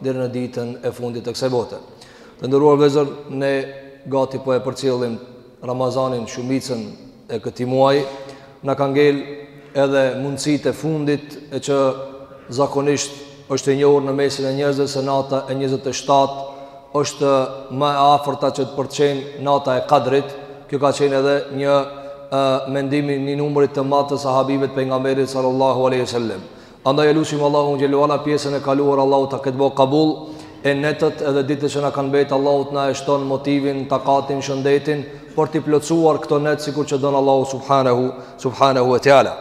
deri në ditën e fundit të kësaj bote. Të nderuar vëllezër, ne gati po e përcjellim Ramazanin shumicën e këtij muaji. Na ka ngel edhe mundësitë e fundit e që zakonisht është e njohur në mesin e njerëzve se nata e 27 është më e afërta që të për qenë nata e Kadrit. Kjo ka qenë edhe një mendim i një numrit të madh të sahabëve të pejgamberit sallallahu alaihi wasallam. Andaj e lusim Allahun xhele ve ala pjesën e kaluar Allahu ta ketë bo kabul e netët edhe ditët që na kanë mbet Allahu të na e shtojë motivin, takatin, shëndetin për t'i plotësuar këto net sikur që don Allahu subhanahu subhanahu wa taala.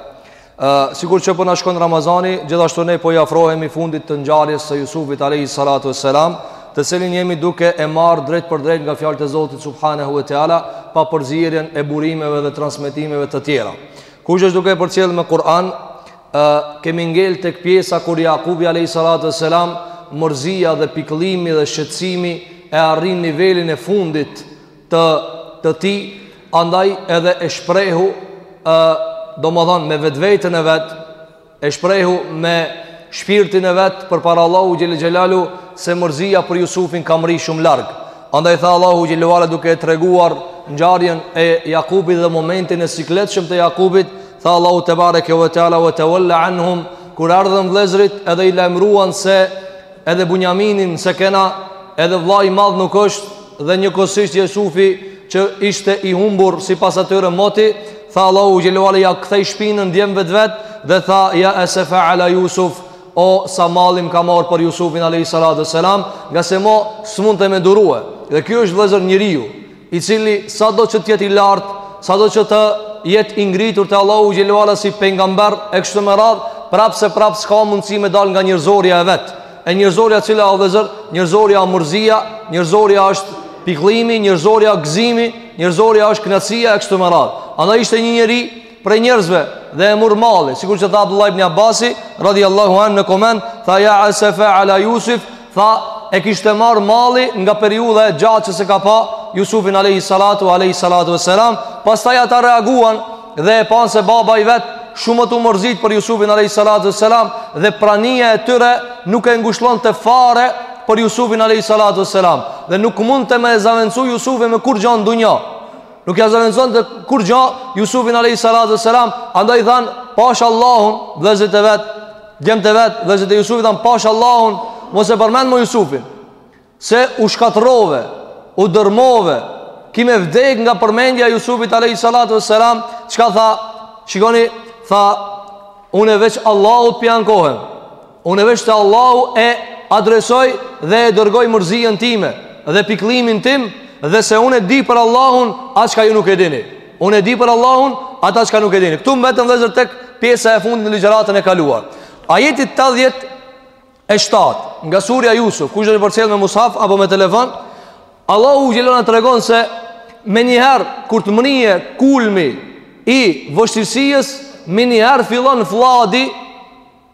Ë sikur që po na shkon Ramazani, gjithashtu ne po i afrohemi fundit të ngjarjes së Jusufit alayhi salatu wassalam, të cilin jemi duke e marr drejtpërdrejt nga fjalët e Zotit subhanahu wa taala pa përzierjen e burimeve dhe transmetimeve të tjera. Kush është duke e përcjell me Kur'an, Ë kemi ngel tek pjesa kur Jakubi alayhi salatu wassalam mërzia dhe pikëllimi dhe shqetësimi e arrin nivelin e fundit të të tij, andaj edhe e shprehu ë domethënë me vetveten e vet, e shprehu me shpirtin e vet përpara Allahu xhele xhelaluhu se mërzia për Jusufin ka mrri shumë larg. Andaj tha Allahu xhele ve ala duke e treguar ngjarjen e Jakubit dhe momentin e sikletshëm të Jakubit Tha Allahu tebareke ve teala ve tawalla anhum kur ardhën vëllezërit edhe i lajmëruan se edhe Bunjaminin s'e kena edhe vëlla i madh nuk është dhe njëkohësisht Jusufi që ishte i humbur sipas atyre moti, tha Allahu xhele ve ala ia ktheu shpinën djemve të vet dhe tha ja asafa ala Yusuf o sa malli m'ka marrë për Jusufin alayhi salatu selam, ngase mo s'mundte me durue. Dhe ky është vëllezër njeriu, i cili sado që të jetë i lartë, sado që të jetë i ngritur te Allahu xhele ve ala si pejgamber e kështu me radhë, prapë se prapë s'ka mundësi me dal nga njerëzorja e vet. E njerëzorja cila o vëllezër, njerëzorja o mërzia, njerëzorja është pikëllimi, njerëzorja gëzimi, njerëzorja është kënaqësia e kështu me radhë. Andaj ishte një njeri prej njerëzve dhe e mur malli, sikur që tha Abdullah ibn Abasi, radhiyallahu anhu në koment, tha ya asafa ala Yusuf, tha e kishte marrë malli nga periudha e gjatë që s'e ka pa Yusufin alayhi salatu alayhi salatu wassalam, pastaj ata reaguan dhe e panë se baba i vet shumë o tu u mërzit për Jusufin alayhi salatu wassalam dhe prania e tyre nuk e ngushllonte fare për Jusufin alayhi salatu wassalam dhe nuk mundte me e zëvendësu Jusufin me kurgjo n'dunja. Nuk ja zëvendësonte kurgjo Jusufin alayhi salatu wassalam Andaj thanë Pash Allahun vëllezërit e vet Djemtë e vet vëllezërit e Jusufit thanë Pash Allahun Mos e përmend më Jusufin Se u shkatrove U dërmove Ki me vdek nga përmendja e Jusufit alayhi salatu wassalam Çka tha Shikoni Tha Unë veç Allahut p'i ankohem Unë veç te Allahu e adresoj dhe e dërgoj mërzijën time dhe pikllimin tim dhe se unë e di për Allahun atë çka ju nuk e dini. Unë e di për Allahun ata çka nuk e dini. Këtu mbetëm vllezër tek pjesa e fundit në ligjeratën e kaluar. Ajeti tetëdhjet e shtatë nga surja Jusuf, kush don përcjell me mushaf apo me telefon, Allahu xhele na tregon se menjëherë kur të mrrije kulmi i vështirësijës, menjëherë fillon fladi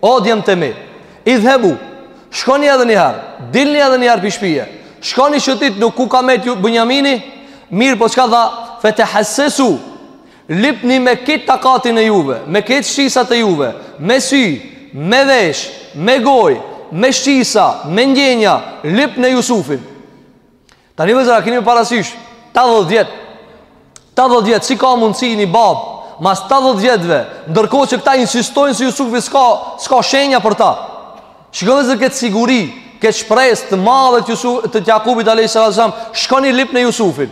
O djemë të mi Idhebu Shkoni edhe njëherë Dilni edhe njëherë pi shpije Shkoni shëtitni ku ka met Benjamini Mirëpo çka tha Fetehassesu Lipni me kitë takatin e juve Me kitë shqisat e juve Me sy Me vesh Me goj Me shqisa Me ndjenja Lipne Jusufin Tani vllezër, a keni parasysh, 80 vjet, 80 vjet, si ka mundësi një babë, mas 80 vjetëve, ndërkohë që këta insistojnë se Jusufi s'ka, s'ka shenja për ta. Shikoni vllezër këtë siguri, këtë shpres të madhe të, Jusuf, të Jakubit a.s. Shkoni lipne Jusufin.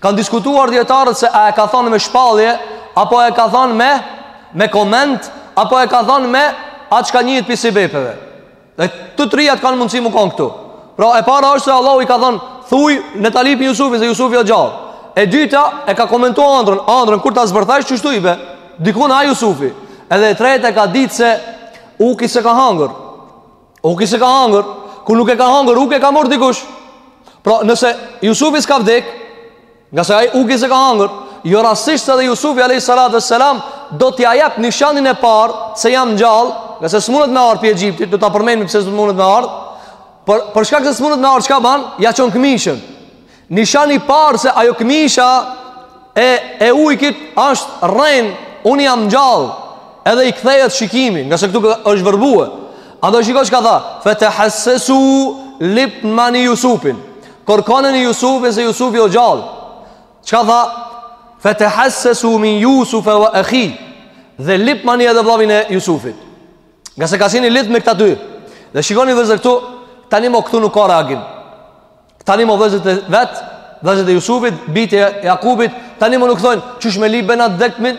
Kanë diskutuar dijetarët se a e ka thonë me shpallje, apo e ka thonë me, me koment, apo e ka thonë me atë që ka njet pi sebepeve. Dhe të trijat kanë mundësi me kanë këtu Pra e para është se Allahu i ka thonë Thuj ne ta lipin Jusufin se Jusufi o gjallë E dyta e ka komentu andrën Andrën kur ta zbërthash qeshtu i bje Dikun a Jusufi Edhe e treta e ka ditë se Uki s'e ka hangër Uki s'e ka hangër Kur nuk e ka hangër uki e ka morr dikush Pra nëse Jusufi s'ka vdek Ngase uki s'e ka hangër, jo rastisht edhe Jusufi alayhi salatu wassalam do t'ia jap nishanin e parë se jam gjallë, ngase s'munet me ardh pi Egjiptit, do ta përmendim pse s'munet me ardh. Për për shkak se s'munet me ardh çka ban? Ja çon këmishën. Nishani i parë se ajo këmisha e e ujkit është rren, unë jam gjallë. Edhe i kthehet shikimi, ngase këtu është vërbuar. Andaj shiko çka tha, fetehassesu lipmani Jusufin. Kërkoneni Jusufin se Jusufi o gjallë. Çka tha? Fetehassesu min Jusufe ve ekhih. Dhe lipmani edhe vllavin e Jusufit. Ngase ka si një lidh me këta dy. Dhe shikoni vllezër këtu, tani mo këtu nuk ka reagim. Tani mo vllezët e vet, vllezët e Jusufit, bijtë e Jakubit, tani mo nuk thojnë, qysh me lipë na t'dekmin?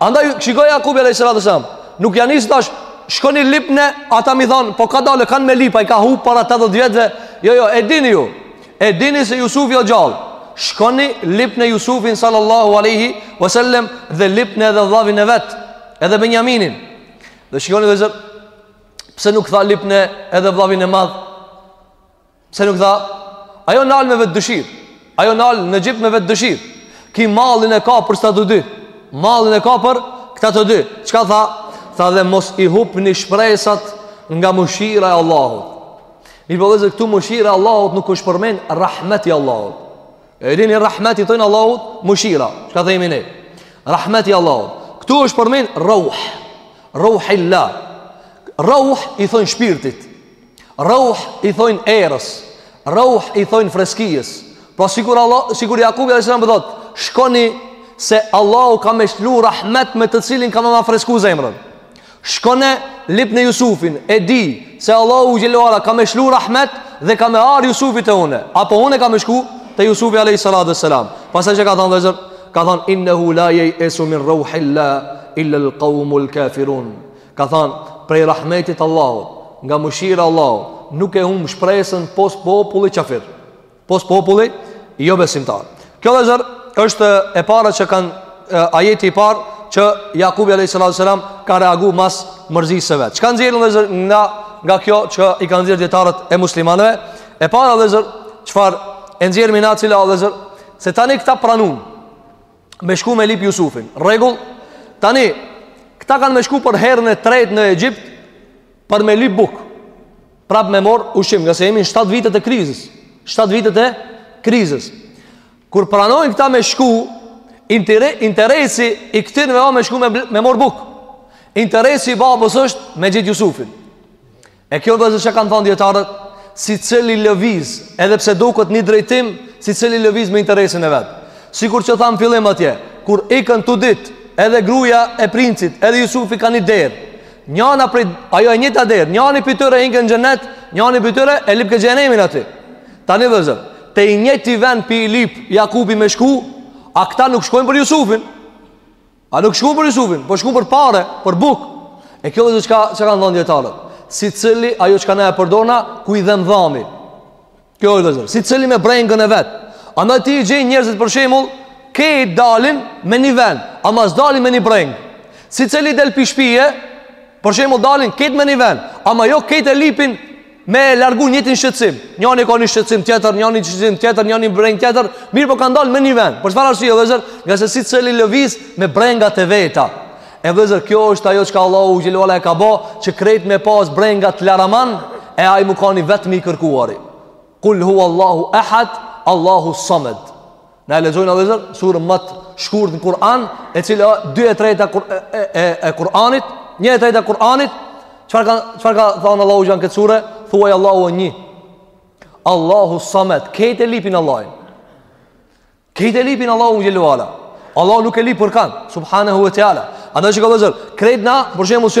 Andaj shiko Jakubi alayhis salam, nuk ja nis tash shkoni lipne, ata me i thon, po kadalë kan me lip, ai ka hup para 80 vjetëve. Jo, jo, e dini ju. E dini se Jusufi o gjallë. Shkoni lipne Jusufin sallallahu alaihi wasallam dhe lipne edhe vllavin e vet, edhe Benjaminin. Dhe shikoni vllezër, pse nuk tha lipne edhe vllavin e madh? Pse nuk tha, ai o nalë me vetë dëshirë, ai o nalë në Egjipt me vetë dëshirë, ky mallin e ka për së të dy, mallin e ka për këta të dy, çka tha, tha dhe mos i hupni shpresat nga mëshira e Allahut. Mirëpo vëllezër këtu mëshira e Allahut nuk është përmen rahmeti i Allahut. E dini rahmet i thojnë Allahut mëshira, çka themi ne, rahmeti i Allahut. Këtu është përmen rauh, rauhillah, rauh i thojnë shpirtit, Rauh i thojnë erës, rauh i thojnë freskijës. Pra sikur Allah, sikur Jakubi alayhis salam thot, shkoni se Allahu ka me lshu rahmet me të cilin ka me ma fresku zemrën. Shkoni e lipne Jusufin, e di se Allahu xhelalu ka me lshu rahmet dhe ka me ardh Jusufi te unë. Apo unë kam me shku te Jusufi alayhis salatu wassalam. Pastaj çka ka thënë vëllezër, ka thënë innahu la yaisu min rauhillah illa alqaumul kafirun. Ka than, prej rahmetit Allahut, nga mëshira Allahut, nuk e hum shpresën pos populli qafir, pos populli jo besimtar. Kjo vëllezër është e para që kanë, ajeti i parë që Jakubi a.s. ka reagu mas mërzisë së vet. Çka nxjerrim vëllezër nga, nga kjo që i kanë nxjerrë dijetarët e muslimanëve, e para vëllezër çfarë e nxjerrmi na, cila vëllezër, se tani këta pranun, me shku me lip Jusufin. Rregull? Tani, këta kanë me shku për herën e tretë në Egjipt për me lip bukë. Prap me mor ushqim, ngase jemi në 7 vitet e krizës. 7 vitet e krizës. Kur pranojnë këta me shku, interesi i këtynve o me shku me, me mor bukë. Interesi i babës është me gjet Jusufin. E kjo vëllezër çka kanë thanë dijetarët, secili lëviz, edhe pse duket një drejtim, secili lëviz me interesin e vet. Sikur që thamë fillim atje, kur ikën të dytë, edhe gruja e princit, edhe Jusufi kah një derë, njana prej, ajo e njëjta derë, njani pi tyre ikën n'xhenet, njani pi tyre e lipke xhehenemin aty. Tani vëllezër, te i njëjti ven po i lip Jakubi me shku, a këta nuk shkojnë për Jusufin. A nuk shku për Jusufin, po shku për pare, për bukë. E kjo vëllezër çka kanë thanë dijetarët. Secili, ajo çka na e përdorna, ku i dhem dhami. Kjo vëllezër. Secili me brengën e vet. Andaj ti i gjen njerëzit për shemull, kejt dalin me një ven, ama s'dalin me një brengë. Secili del pi shpie, për shemull dalin kejt me një ven, ama jo kejt e lipin Me largu njëjtin shqetësim. Njëri ka një shqetësim tjetër, njëri një shqetësim tjetër, njëri një brengë tjetër, mirëpo kanë dalë me një vend. Për çfarë arsye, vëllazër? Ngase secili lëviz me brengat e veta. E vëllazër, kjo është ajo çka Allahu xhelalu e ka bë, që krejt me pas brengat laraman, e ai me kanë vetëm i kërkuari. Kul huwallahu ahad, Allahu samad. Na e lexojmë vllezër surën më të shkurt në Kur'an, e cila 2/3 e e e Kur'anit, 1/3 e Kur'anit, çfarë ka çfarë ka thënë Allahu xhel në këtë sure? Thuaj Allahu është një. Allahu Samed, krejt e lipin Allahin. Krejt e lipin Allahun xhele ue ala. Allahu nuk e lip kërkan, subhanahu wa taala. Andaj çka vllezër, krejt na, për shembull si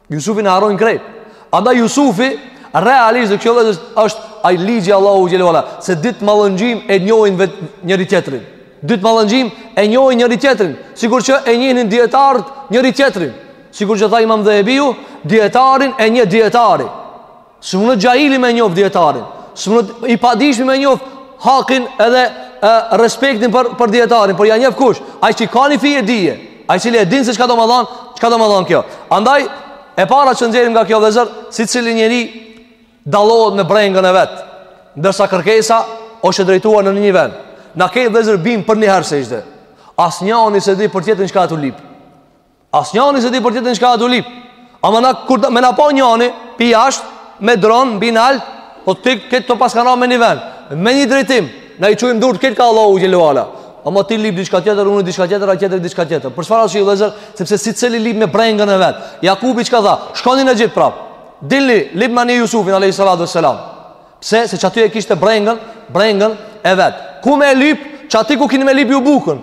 Jusufin e harrojnë krejt. Andaj Jusufi realisht kjo vllezër është ai ligji Allahu xhele ue ala, se dy të mallëngjym e njohin vet njëri tjetrin. Dy të mallëngjym e njohin njëri tjetrin, sikur që e njihnin dijetarët njëri tjetrin. Sikur që tha Imam Dhehebiu, dijetarin e njeh dijetari. S'munet xhahili me njoftë dijetarin S'munet i padijshmi me njoftë hakin edhe e, respektin për, për dijetarin Por ja njef kush Ai që ka një fije dije Ai që e din se çka do me thanë Çka do me thanë kjo Andaj e para që nxjerrim nga kjo vllezër Secili njeri dallohet me brengën e vet Ndërsa kërkesa osht e drejtuar në një vend Na krejt vllezër bim përnjëherë në sexhde Asnjani s'e di për tjetrin çka â tu lip Asnjani s'e di për tjetrin çka â tu lip. Ama na kur me na pa njani, pi jashtë me dron pi nalt, po ti këtë të paskana me një vend, me një drejtim. Na i çojmë durt krejt ka Allahu xhele ue ala. Ama ti lip diçka tjetër, unë diçka tjetër, ai tjetri diçka tjetër. Për çfarë arsye vllezër? Sepse secili lip me brengën e vet. Jakubi çka tha? Shkoni në Egjipt prap. Dilni, lipmani Jusufin alayhi salatu wassalam. Pse? Se qaty e kishte brengën, brengën e vet. Ku me lip? Qaty ku keni me lip ju bukën.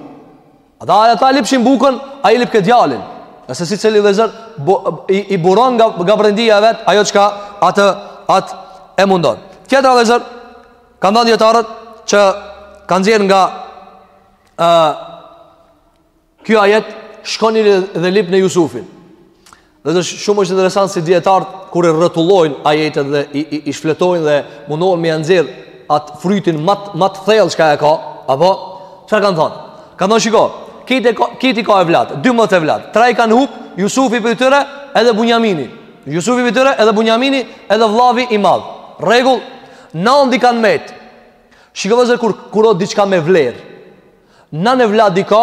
Ata ata lipshin bukën, ai lipke djalin. Sepse secili vllezër, bu, i, i buron nga, nga brendia e vet, ajo çka atë, atë e mundon. Tjetra vllezër, kanë thënë dijetarët që kanë nxjerr nga uh, ky ajet, shkoni dhe lipne Jusufin. Vllezër shumë është interesant si dijetarët kur i rrotullojnë ajetet dhe i, i, i shfletojnë dhe mundohen me ja nxjerr atë frytin ma të ma t'thellë çka e ka, apo, çka kanë thonë? Kanë thonë shiko, ky t'i ka, ky t'i ka evlat, dymdhetë evlat, tre i kanë hup, Jusufi prej tyre edhe Bunjamini, Jusufi prej tyre edhe Bunjamini edhe vllavi i madh, rregull, nandë i kanë met, shiko vllezër kur, kur osht diçka me vlerë, nandë evlat i ka,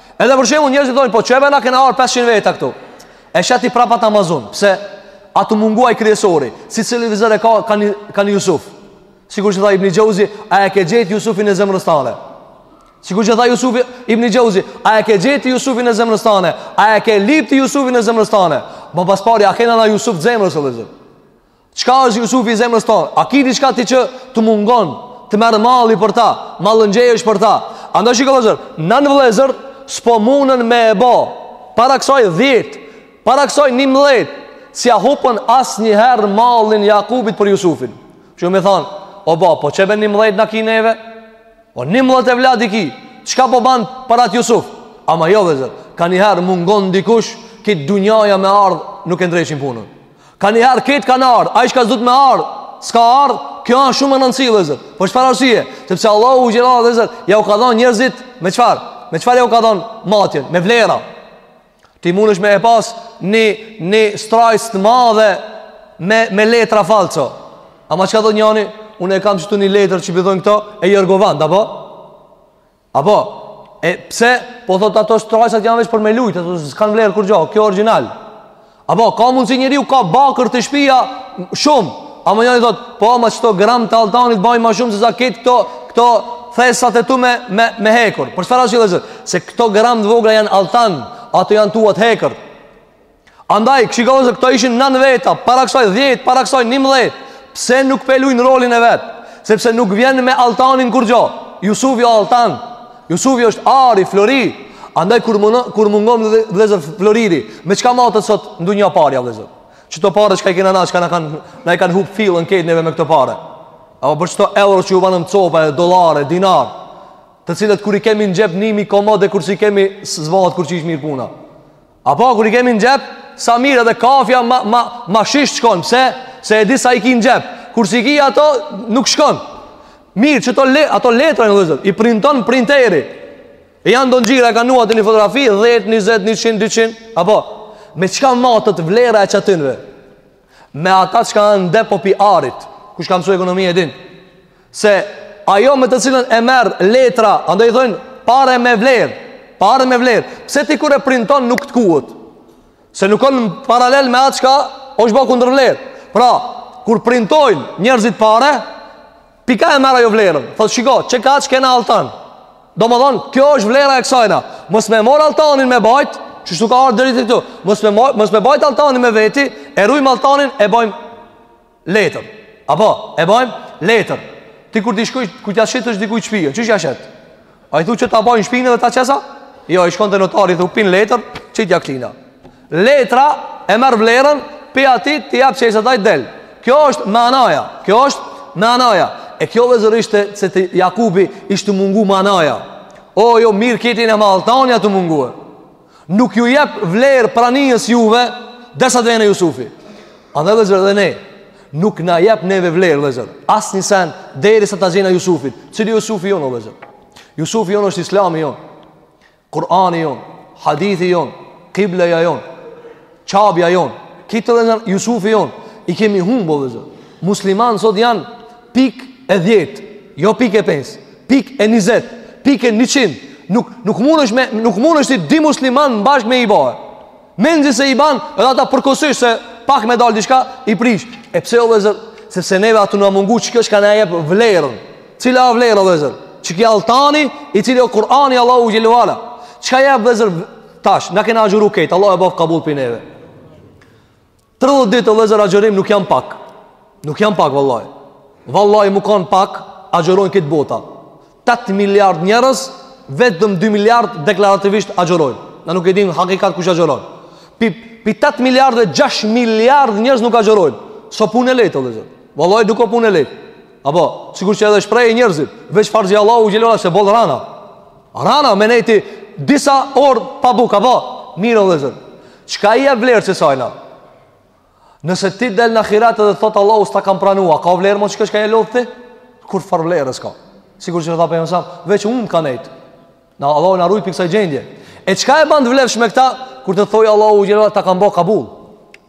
Edhe për shembull njerëzit thonë po qe be na kena ardh 500 veta këtu. E sheh ti prap atë mahzun. Pse? Â tu munguar kryesori Secili vllezër e ka Ka një, ka një Jusuf Sikur që tha Ibni Xheuzi A e ke gjetë Jusufin e zemrës tane Sikur që tha Jusufi Ibni Xheuzi A e ke gjetë Jusufin e zemrës tane A e ke lip ti Jusufin e zemrës tane Ma s'pari A kena na Jusuf t'zemrës o vllezër Qka është Jusufi i zemrës tonë? A ki diçka ti që të mungon, të merr malli për ta, mallëngjehesh për ta. Andaj shiko vllezër, nan vllezër, s'po munën me e bo, para kësoj dhjetë, para kësoj njëmdhetë, s'ia hupën asnjëherë mallin Jakubit për Jusufin. Që me thanë, o bab, po qe be njëmdhetë na ki neve? O njëmdhetë evlad i ki, qka po banë për atë Jusuf? Ama jo vllezër, kanjëherë mungon dikush, krejt dunjaja me ardhë nuk e ndreqin punën. Kanjëherë krejt kanë ardhë, ai çka duhet me ardhë, s'ka ardhë, kjo është shumë me rëndësi vllezër. Për çfarë arsye, sepse Allahu xhele vllezër, ja u ka dhonë njerzit me qfarë, me qfarë ja u ka dhonë matjen, me vlera. Ti mundesh me e pas një, një strajcë të madhe me, me letra falco. Ama qka thotë njani, unë e kam qëtu një letër që pi thojnë këto, e jorgovant, apo? Apo, e pse, po thot ato strajcat janë veç për me lujtë, ato s'kanë vlerë kurgjo, kjo origjinal. Apo, ka mundësi njeriu ka bakër te shpia shumë, ama njani thot, po ama qëto gram të altanit bajn ma shumë se sa krejt këto, këto thesat e tu me, me, me hekur. Për çfarë arsye vllezër, se këto gram të vogla janë altan, ato janë tuat hekur. Andaj, shiko vllezër, këto ishin nan veta, para kësoj 10, para kësoj 11, pse nuk pe lujnë rolin e vetë, sepse nuk vjen me altanin kurgjo, Jusufi o altan, Jusufi është ari, flori, andaj kur, më, kur mungon vllezër floriri, me qka matet sot n'dunja parja vllezër, qëto pare qka i kena na, qka na kanë, na i kanë hup fillin krejt neve me këto pare, apo për qëto euro që ju banëm copa, dolare, dinar, të cilat kur i kemi në xhep nihmi komode, kur s'i kemi s'bohet kurqysh mirë puna, Apo kur i kemi në xhep, sa mirë edhe kafja ma ma ma shijshëm shkon, pse? Se e di sa i ki n'xhep. Kur s'i ki ato nuk shkon. Mirë, qëto le, ato letra vllezër, i printon printeri. E janë do ngjyra, e ka vnu aty një fotografi, 10, 20, 100, 200, apo, me qka matet vlera e qatynve? Me ata qka kanë n'depo pi arit Kush ka mësu ekonomi e din Se ajo me të cilën e merr letra Andaj i thojnë pare me vlerë Pare me vlerë Pse ti kur e printon nuk të kuët Se nuk o në paralel me atë qka është bo kundërvlerë Pra, kur printojnë njerëzit pare Pi ka e merr ajo vlerën. Thotë, shiko, qe kaq kena altan. Domethonë, kjo është vlera e kësajna. Mos me marrë altanin me bajtë, qështu ka ardh deri te këtu. Mos me, mos me bajtë altanin me veti, e rujmë altanin, e bajmë letër. Apo, e bajmë letër. Ti kur t'shkojsh, kur t'ja shetësh dikuj shpijën, qysh ja shet? A i thu që ta bajnë shpinë dhe ata qelsa? Jo, i shkon te notari, i thu pin letër, qitja këtina. Letra e merr vlerën, pi aty t'i jep qelsat ai del. Kjo është meanaja, kjo është meanaja. E kjo vllezër ishte se te Jakubi ishte mungu meanaja. O, jo, mirë kitin ama altani të mungu e. Nuk ju jep vlerë pranijës juve Dersa të vjen Jusufi A dhe vllezër edhe ne Nuk na jep neve vlerë vllezër Asnjë sen Derisa ta gjejna Jusufin Cili Jusufi jonë vllezër Jusufi jonë është islami jonë Kurani jonë Hadithi jonë Kibleja jonë Qabja jon, kit vllezër, Jusufi jon, i kemi humb o vllezër. Musliman sot janë pik e dhjetë, jo pik e pesë, pik e njizet, pik e njëqin. Nuk, nuk mundesh me, nuk mundesh ti dy musliman bashkë me i ba. Menzi se i ban, edhe ata përkohsisht se pak me dalë diçka, i prish. E pse o vllezër, sepse neve a tu na mungu qikjo çka na jep vlerën. Cila vlerë o vllezër? Qiky altani, i cili o Kurani i Allahut xhele ue ala. Çka jep vllezër? Tash, na kena agjëru kejt, Allahu e bëftë kabul pi neve. 30 ditë vllezër agjërim nuk janë pak. Nuk janë pak, vallaj. Vallaj mu kanë pak, agjëron kejt bota. 8 miliard njerëz, vetëm 2 miliard deklarativisht agjërojnë. Na nuk e dimë hakikat kush agjëron. Pi, pi 8 miliard vllezër 6 miliard njerëz nuk agjërojnë. S'o punë e lehtë, vllezër. Vallaj nuk o punë e lehtë. Apo, sigurisht që edhe shprehi njerëzit, veç farzi Allahu xhele ue ala se boll rana. Rana me nejt disa orë pa bukë, apo, mirë o vllezër. Çka i jep vlerë qësajna? Nëse ti del n'ahiret edhe thotë Allahu s'ta kam pranua, ka vlerë mo çka çka je lodh ti? Kurfarë vlere s'ka? Sikur që tha Pejgamberi alejhi selam, veç unt ka nejt. Na Allahu na rujtë pi kësaj gjendje. E çka e ban të vlefshme këta, kur të thojë Allahu xhele ue ala ta kam bo kabul?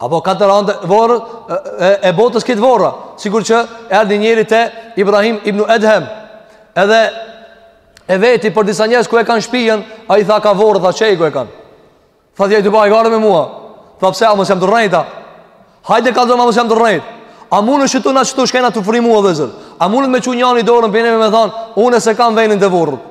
Apo katër anët vorre, e botës kejt vorre Sikur që erdh njëri te Ibrahim ibn Edhem Edhe e veti për disa njerëz ku e kanë shpijën Ai tha ka vorret, tha qe ku e kanë Tha ti je tu ba hajgare me mua Tha pse, a mos jam tu rrejt a Hajde kallzoma mos jam tu rrejt A mundë qitu na qitu çka jena tu frymu vllezër A mundë me çu njani dorën pi neve me thanë Unë s'e kam venin te vorret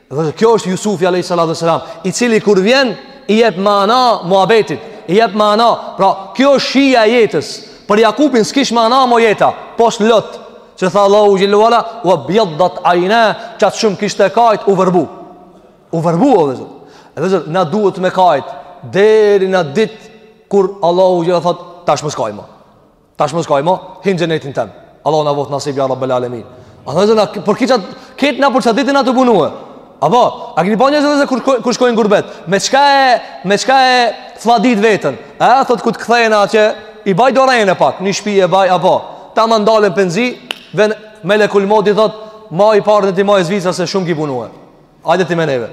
Dhe kjo është Jusufi alayhi salatu wasalam, i cili kur vjen i jep mana muhabetit, i jep mana. Pra, kjo është shija e jetës. Për Jakupin s'kish mana mo jeta, pos lot. Që tha Allahu xhele ue ala, "Wabyaddat ayna", qaq shumë kishte kajt u vërbu. U vërbu o vllezër. Vllezër, na duhet me kajt deri në ditë kur Allahu xhelalu thot tash mos kaj mo. Tash mos kaj mo, hin xhenetin tem. Allahu na boftë nasib ya rabbel alamin. A vllezër na për qit kejt na për qat ditë jena tu punue. Apo, a keni bën njerëz kur kur shkojnë gurbet? Me çka e me çka e fladit veten? A thot kur të kthehna atje? I baj dorën e pak, ni shtëpi e baj apo. Taman del n'penzi, vjen melekul mevti thot, maj paret ti maj Zvicra se shumë ki punue. Hajde ti me neve.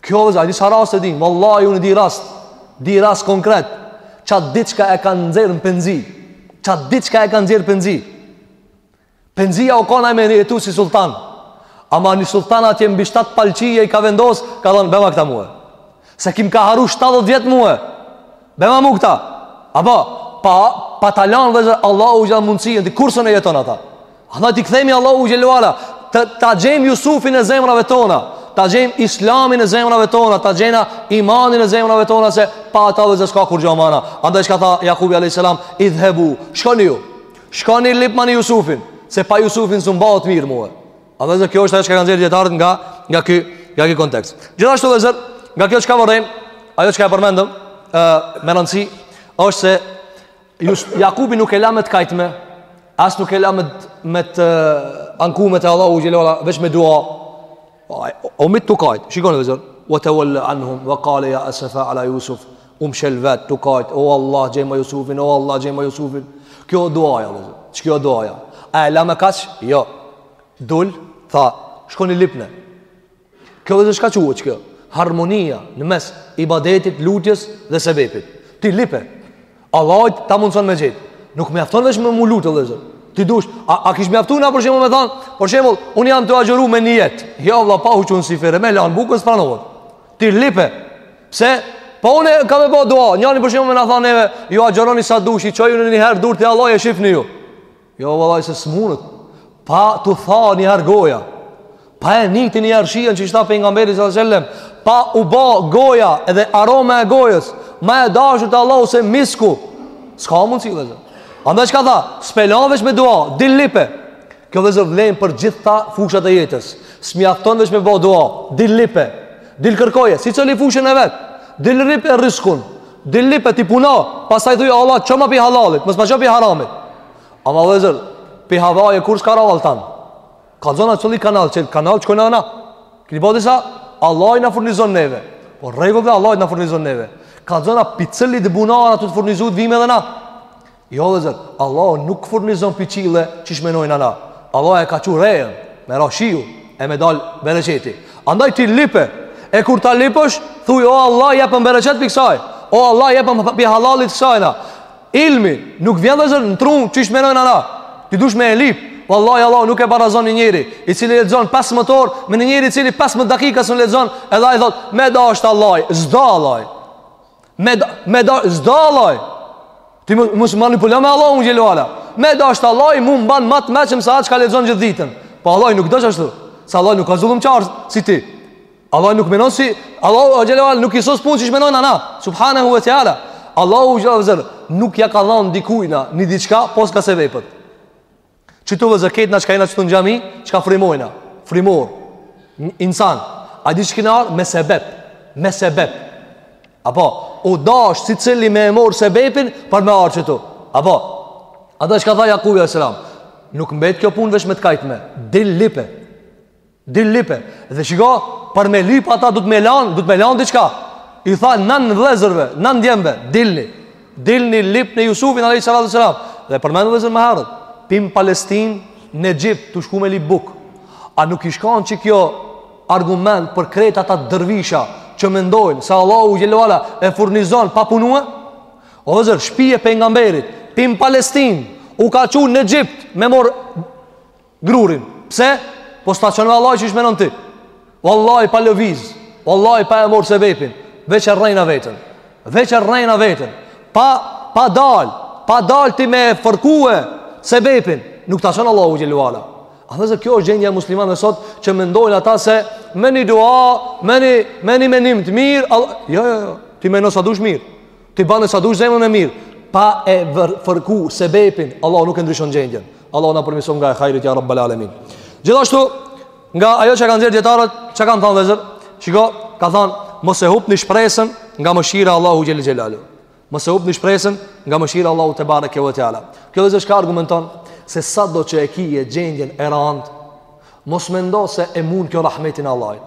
Kjo vllezër, a di sa raste di, vallahi, unë di rast, di rast konkret, qatë diçka e ka nxjerr në penzi, qatë diçka e ka nxjerr penzi, penzia u kanë me jetu si sultan, ama një sultan atje mbi 7 palë qiej i ka vendos, ka thanë bema këta mue, se ky m'ka harru 70 vjet mue, Bema mu këta. Apo, pa, pa ta lanë vllezër Allahu xhele mundësinë, të kursen e jeton ata. Andaj t'i kthehemi Allahut xhele ve ala, të, ta gjemë Jusufin e zemrave tona, ta gjemë islamin e zemrave tona, ta gjena imanin e zemrave tona, se pa ata vllezër s'ka kurgja ma na. Andaj çka tha Jakubi a.s. Idhhebu, shkoni ju, shkoni lipmani Jusufin, se pa Jusufin s'um bahet mirë mue. Andaj vllezër kjo është ajo çka kanë nxjerr dijetarët nga, nga kjo nga ky kontekst. Gjithashtu vllezër, nga kjo çka vërejmë, ajo çka e përmendëm, e, me randësi, është se Jus, Jakubi nuk e la me të kajtme, as nuk e la me, me të ankume te Allahu xhele ve ala, veç me dua, o, o, u myt tu kajt, shikoni vllezër, ve tevella anhum, ve kale ja esefa ala Jusuf, U mshel vet tu kajt, o Allah gjejma Jusufin, o Allah gjejma Jusufin. Kjo o duaja, vllezër, qe kjo o duaja. A e la me kaq? Jo. Dul, tha, shkoni lipne. Kjo vllezër çka quhet kjo? Harmonia në mes ibadetit, lutjes dhe sebepit. Ti lipe. Allahu ta mundëson me gjet. Nuk mjafton veç m'u lut, vllezër. Ti dush, a, a kish mjaftu na për shembull me thanë? Për shembull, unë jam tu agjëru me nijet. Jo vallah, pa u çu në syfyr e, me lanë bukën, s'pranohet. Ti lipe. Pse? Po unë kam me ba dua Njani për shembull me na thanë neve Ju agjëroni sa dushi Çoj unë një herë durt te Allahu e shifni ju Jo vallahi se s'munet Pa t'u tha një herë goja Pa e ni ti një herë shijen që ç'tha pejgamberi sa selem Pa u ba goja edhe aroma e gojës Ma e dashur te Allahu se misku S'ka mundësi vllezër Andaj çka tha S'pe lan veç me dua Dil lipe Kjo vllezër vlen për gjitha fushat e jetës S'mjafton veç me ba dua Dil lipe Dil kërkoje, secili fushën e vet, dil lipe riskun, dil lipe ti puno, pastaj thuj Allah, çoma pi hallallit, mos ma ço pi haramit. Ama vllezër, pi havaje, kur s'ka raval tanë? Kallxona cili kanal, cili kanal, t'shkojna na? Këni po disa, Allahu na furnizon neve, po rregull de Allahu na furnizon neve. Kallxona pi cilit bunar a tu t'furnizu t'vimë edhe na? Jo vllezër, Allah nuk furnizon pi qielle qysh menojna na. Allah e ka çu renë, me ra shiu, e me dal bereqeti. Andaj ti lipe, e kur ta lipësh, thuj, o Allah, jepëm bereqet pi kësaj. O Allah, jepëm pi hallallit kësajna. Ilmi, nuk vjen vllezër, në tru, qysh menojna na. Ti dush me e lipë. Vallahi Allah nuk e barazon një njeri i cili lexon 15 orë me një njeri i cili 15 dakika s'u lexon, edhe ai thot, "Me dash Allah, s'do Allah." Me da, me da, s'do Allahu Ti mos manipulo me Allahun xhele ve ala Me dasht Allahu mu më ban ma t'mençëm sa atë çka lexon gjithë ditën Po Allahu nuk do qashtu Se Allahu nuk a zullumqar si ti Allahu nuk menon si Allahu xhele ve ala nuk i sos punët qysh menojna na Subhanehu ve teala Allahu xhele ve ala nuk ja ka dhanë dikujna një diçka pos ka sebepet Qitu vllezër krejt na çka jena qitu në xhami Çka frymojna Frymor Insan A di qysh kena ardh Me sebep Me sebep Apo U dash secili me e mor sebepin Për me ardh qitu Apo Ata çka tha Jakubi a.s. Nuk mbet kjo punë veç me të kajt me Dil lipe Dil lipe Dhe shiko Për me lip ata duhet me lan Duhet me lan diçka I tha nan vllezërve Nan djemve Dilni Dilni lipne Jusufin alejhi salatu ve selam Dhe parameno vllezër ma herët Pi n'Palestin Në Egjipt Tu shku me lip bukë A nuk ish kan qikjo Argument për krejt ata dervisha Që mendojnë Se Allahu xhele ve ala E furnizon pa punue O vllezër Shpi e pejgamberit Pi n'Palestin U ka çu në Egjipt Me mor grurin. Pse? Po s'ta çon Allahu qysh menon ti. Vallahi pa lëviz, vallahi pa e morë sebepin, veç e rrejna veten. Veç e rrejna veten. Pa, pa dal, pa dal ti me fërkue sebepin. Nuk ta çon Allahu xhele ve ala. A vllezër kjo është gjendja e muslimanve sot që mendojnë ata se me një dua, me një, me një menim të mirë, al... jo, jo, jo, ti meno sa dush mirë. Ti bane sa dush zemrën e mirë, pa e fërku sebepin, Allahu nuk e ndryshon gjendjen. Allahu na përmirson nga e hajrit ja Rabbal Alemin. Gjithashtu, nga ajo çka kanë nxjerr dijetarët, çka kanë thanë vllezër, shiko, ka thanë, mos e hupni shpresën nga mëshira e Allahut xhele xhelaluhu. Mos e hupni shpresën nga mëshira e Allahut tebareke ve teala. Kjo vllezër çka argumenton, se sado që e kije gjendjen e randë, mos mendo se e mund kjo rahmetin e Allahit.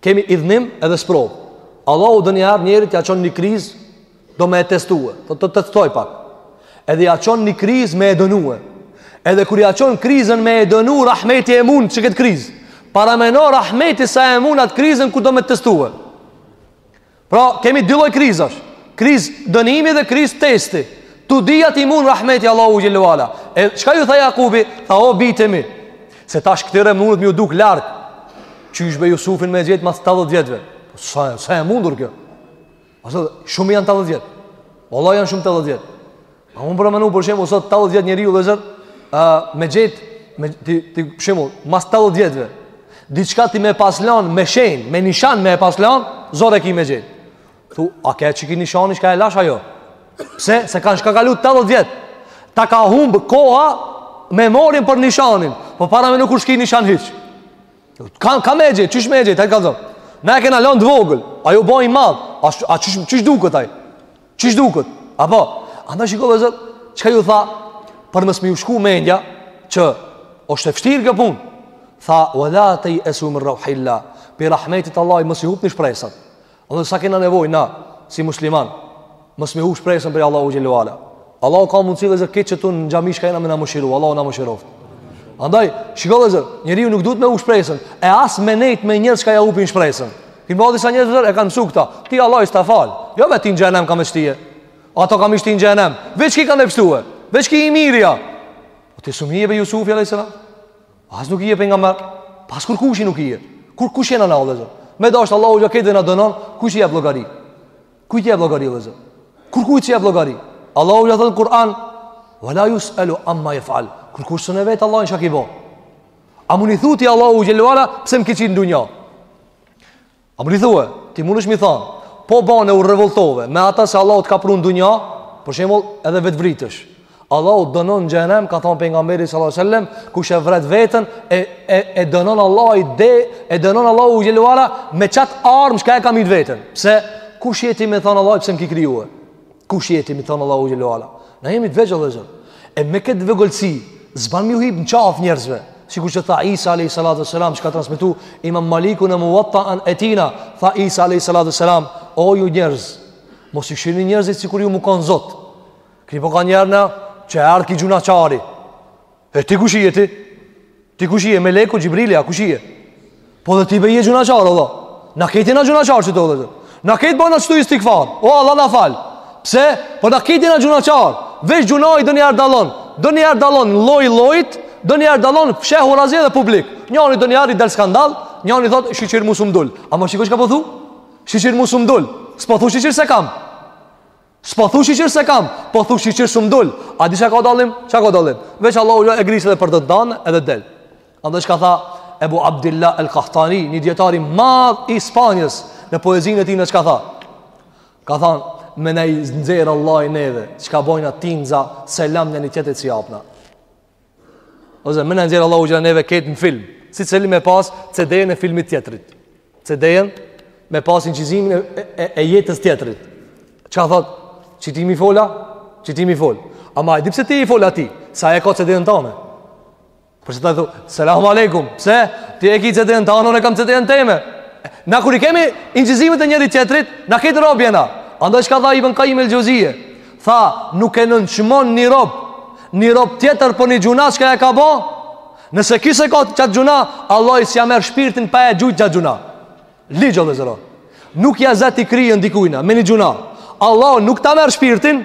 Kemi idhnim edhe sprovë. Allahu danjëherë njerit ja çon një krizë do me e testue. Ta testoj pak. Edhe ja çon një krizë me e dënue. Edhe kur ja çon krizën me e dënu, rahmeti e mund qikët krizë. Parameno rahmeti sa e mund atë krizën kur do me testue. Pra, kemi dy lloj krizash. Kriz dënimi dhe kriz testi. Të dyjat i mun rahmeti i Allahut xhele ve ala. E çka ju tha Jakubi? Tha o bijt e mi. Se tash këtyre mundet me ju duk larg. Qysh be Jusufin me gjet mas 80 vjetve. Po sa sa e mundur kjo? A sa shumë janë 80 vjet. Vallahi janë shumë 80 vjet. A unë parameno për shembull, sot 80 vjet njeriu vëllezër, uh, me gjetë, me, ti, ti shembull, mas 80 vjetve, diçka ti me pas lan, me shenj, me nishan me pas lan, zor e ki me gjetë. Thu, a ke qiki nishani, çka e lash a jo? Pse, se kanë çka kalu 80 vjet, ta ka humbë koha memorien për nishanin, po parameno kur s'ki nishan hiç. Ka, ka me gjetë, qysh me gjetë, hajt kallzom. Na e kena lan t'vogël, ai u bo i madh, a, a qysh, qysh duket ai? Qysh duket? Apo, andaj shiko vëllezër, çka ju tha për mos me ju shku mendja që është e vështirë kjo punë. Tha wala tejesu min rauhillah pi rahmetit Allahit mos i hupni shpresat. Dhe sa kena nevojë na si musliman mos me hup shpresën pi Allahu xhelle ve ala. Allahu ka mundësi vëllezër kejt qitu në xhami çka jena me na mëshiru, Allahu na mëshiroft. Andaj, shiko vëllezër, njeriu nuk duhet me hup shpresën, e as me nejt me njerëz që ja hupin shpresën. Ti bëhë disa njerëz vëllezër e kanë mësu këta Ty Allahi s'ta fal Jo vetë ty në xhenem ka me shti e Ato ka m'i shti në xhenem Veç ky ka me pështu e Veç ky i miri a O ti shumë je be Jusufi a.s. As nuk je pejgamer Pas kurkushi nuk je Kurkush s'jena na vllazën Me dashtë Allahu qe kejt edhe na dënon Kujt i jep llogari Kujt i jep llogari vllazën Kurkujt s'i jep llogari Allahu ka thënë në Kur'an Ve la jus'elu amma jef'al Kurkush s'mun e vet Allahin çka ki bo A mun i thu ti Allahu xhelle ve ala Pse më ke qitë në dunja A mun i thu e Ti munesh m'i thanë Po bane u revoltove Me ata se Allahu të ka pru në dunja Për shembull edhe vetëvritesh Allahu dënon në xhenem Ka thonë pejgamberi sallallahu sallem Kush e vret vetën E, e, e dënon Allahu i de E dënon Allahu xhelle ve ala Me qatë armë çka e ka mytë vetën Pse kush je ti m'i thonë Allahit Pse më ki kriju e Kush je ti, m'i thonë Allahu xhelle ve ala. Na jemi të vegjël, vëllezër. E me këtë vogëlsi, s'ban m'ju hip në qafë njerëzve. Sikur që tha Isa a.s. që ka transmetu imam Maliku në Muvattanë e tina, tha Isa a.s. O ju njerëz, mos i shini njerëzit sikur ju m'u kanë zot. Kqyr po ka njerëz na qe erdh ky gjunaqari. E ti kush je ti? Ti kush je? Meleku Xhibrili, a kush je? Po edhe ti be je gjunaqar, Allah. Na kejt jena gjunaqar qitu vëllazën. Na kejt bëjna qitu istigfar. O Allah na fal. Pse? Po na kejt jena gjunaqar. Veç gjunahi donjëherë dallon. Donjëherë dallon lloj llojit, donjëherë dallon fshehurazi dhe publik. Njërit donjëherë i del skandal, njëri thot shyqyr mu s'um dul. Ama shiko çka po thu? Shyqyr mu s'um dul. S'po thu shyqyr s'e kam. S'po thu shyqyr s'e kam, po thu shyqyr s'um dul. A di çka ka dallim? Çka ka dallim? Veç Allahu le e gris edhe perden tane edhe del. Andaj çka tha Ebu Abdullah el-Kahtani, një dietar i madh i Spanjës, në poezinë e tina çka tha? Ka than, me na i nxjerr Allahu neve, çka bojna tinza, selam njëni tjetrit s'i japna. Ose me na nxjerr Allahu xhelle neve këtë në film Si qëllim me pas CD-në e filmit tjetrit CD-në me pas inçizimin e, e, e jetës tjetrit Çka thot, që ti mi fola? Që ti mi fol Ama e di pse ti i fol atij S'e ka CD-në tane Për qata thot, selam aleikum Pse, ti e ki CD-në tane, unë e kam CD-në teme Na kur i kemi inçizimet e njëri-tjetrit Na krejt rob jena Andaj çka tha Ibn Kajim el-Xhevzije Tha, nuk e nënçmon një rob, një rob tjetër për një gjynah çka e ka bo. Nëse ky s'e ka qat gjynah, Allahi s'ja merr shpirtin pa e gjujt qat gjynah. Nigjo, vllezër. Nuk ja ze ti kryen dikujna, me një gjynah. Allah nuk ta merr shpirtin,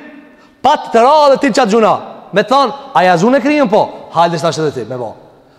pa të ra edhe ty n'qat gjynah. Me thanë, a ja zune kryen? Po, hajde tash edhe ti, me bo.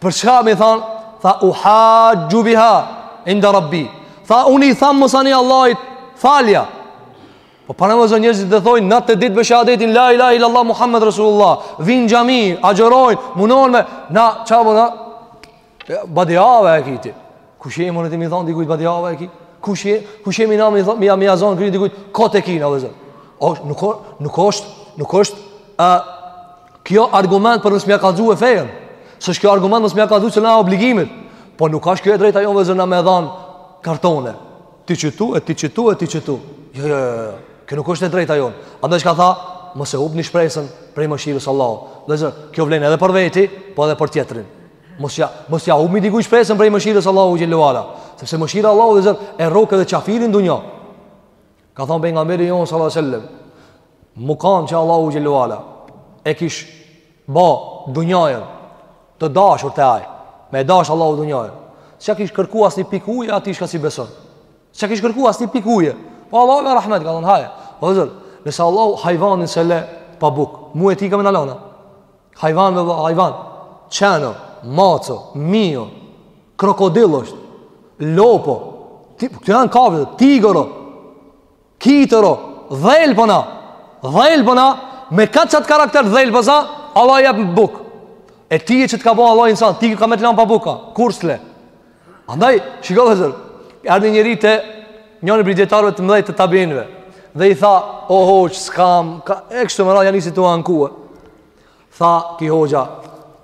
Për çka m'i than? Tha uhaxhu biha inda rabbi. Tha unë i tham masanej Allahit falja. Po paramendo njerëzit e thonë natë e ditë me shahadetin la ilaha illallah muhammed rasulullah. Vin n'xhami, agjërojn, munohen me najçka bo, na: Badihava e ki ti. Kush je more ti me i thon dikujt badihava e ki ti? Kush je? Kush jemi na me i thon, me ja, me ja zon kryet dikujt kot e ki, vllezër. O nuk nuk është nuk është a Kjo argument për mos me ja kallzu fejën. S'është kjo argument mos me ja kallzu na obligimet. Po nuk asht kjo e drejta jonë vllezër, na me dhanë kartone. Ti qitu, e ti qitu, e ti qitu. Jo, jo, jo, jo. Kjo nuk është e drejta jonë. Andaj çka tha, mos e hupni shpresën prej mëshirës Allahut. Vllezër, kjo vlen edhe për veti, po edhe për tjetrin. Mos ja, mos ja hupni dikujt shpresën prej mëshirës Allahu xhelle ve ala. Sepse mëshira Allahut, vllezër, e rrok edhe qafirin n'dunja. Ka thonë pejgamberi jonë salallahu alejhi ve selem Me kan që Allahu xhelle ve ala E kish ba dunjajën Të dashur te ai Me e dash Allahu dunjajën S'kish kërku asnjë pikë ujë Atij çka s'i beson S'kish kërku asnjë pikë ujë Po Allahu me rahmet ka thonë haje Vllezër Nëse Allahu hajvanin s'e le Pa bukë Mu e ty ka me na lan a Hajvan dhe hajvan, qen o, macë o, mi o, krokodil është, lopë o, ti, këto janë kafshë, tigër o, kitëro, dhelpëna, dhelpëna, me kan qat karakter dhelpës Allah ja jep bukë. E ti je që të ka bo Allah insan, ty ka me të lanë pa bukë a? Kurr s'le. Andaj, shiko vllezër, erdh një njeri te njëni prej dijetarëve të mëdhej të tabiinëve, dhe i tha, o hoxhë, s'kam, ka, e kështu me ra, ja nisi tu u ankue. Tha, ky hoxha,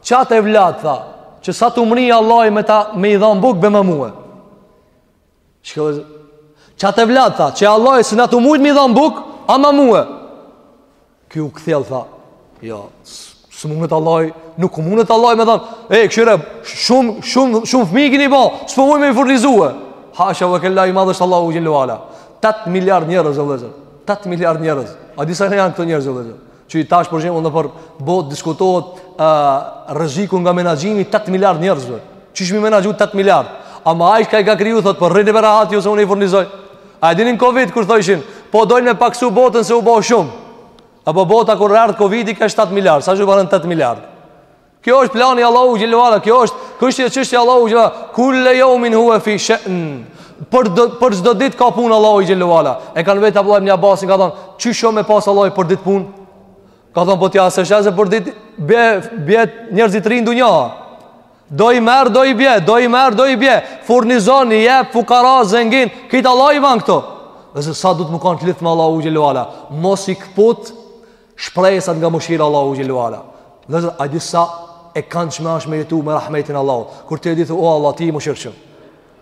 qat evlad, tha, që s'a tu mujt Allahi me, ta, me i dhanë bukë, bjerma mue. Shiko vllezër, qat evlad, tha, që Allahi s'a tu mujt me i dhanë bukë, ama mue. Ky u kthjell tha, jo, s'mundet Allahi, nuk mundet Allahi me thanë, e, kshyre, shumë, shumë, shumë fmi kini ba, s'po muj me i furnizue. Hasha ve kel-la i madh është Allahu xhelle ve ala. 8 miliard njerëz, o vllezër, 8 miliard njerëz. A di sa janë këto njerëz, o vllezër. Qitash për shembull, nëpër botë diskutohet uh, rreziku nga menaxhimi i 8 miliard njerëzve. Qysh me i menaxhu 8 miliard? Ama ai çka i ka kriju, thot, po rrini për rahat, jo se unë i furnizoj. A e dinin Covid kur thojshin, po dojnë me paksu botën se u bo shumë. Apo bota kur erdh Covidi ka 7 miliard, sot u banë 8 miliard. Kjo është plani i Allahut xhelle ve ala, kjo është çështje, çështje e Allahut xhelle ve ala. Kul-le jeumin huve fi she'n, për çdo, për çdo dit ka punë Allahu xhelle ve ala. E kanë vet Abdullah ibn Abasin, ka thonë, qysh me pasë Allahu për dit punë? Ka thonë, po ti a s'e sheh se për dit, bje, bje njerëz t'ri n'dunja. Do i merr, do i bje, do i merr, do i bje Furnizon, i jep, fukara, zengin Krejt Allahi i ban këto Dhe se sa duhet me kanë të lidht me Allahun xhelle ve ala Mos i këput shpresat nga mëshira e Allahut xhelle ve ala Dhe se a di sa e kandshme ashtë me jetu me rahmetin e Allahut Kur ti e di, thu, o Allah, ti i mëshirshëm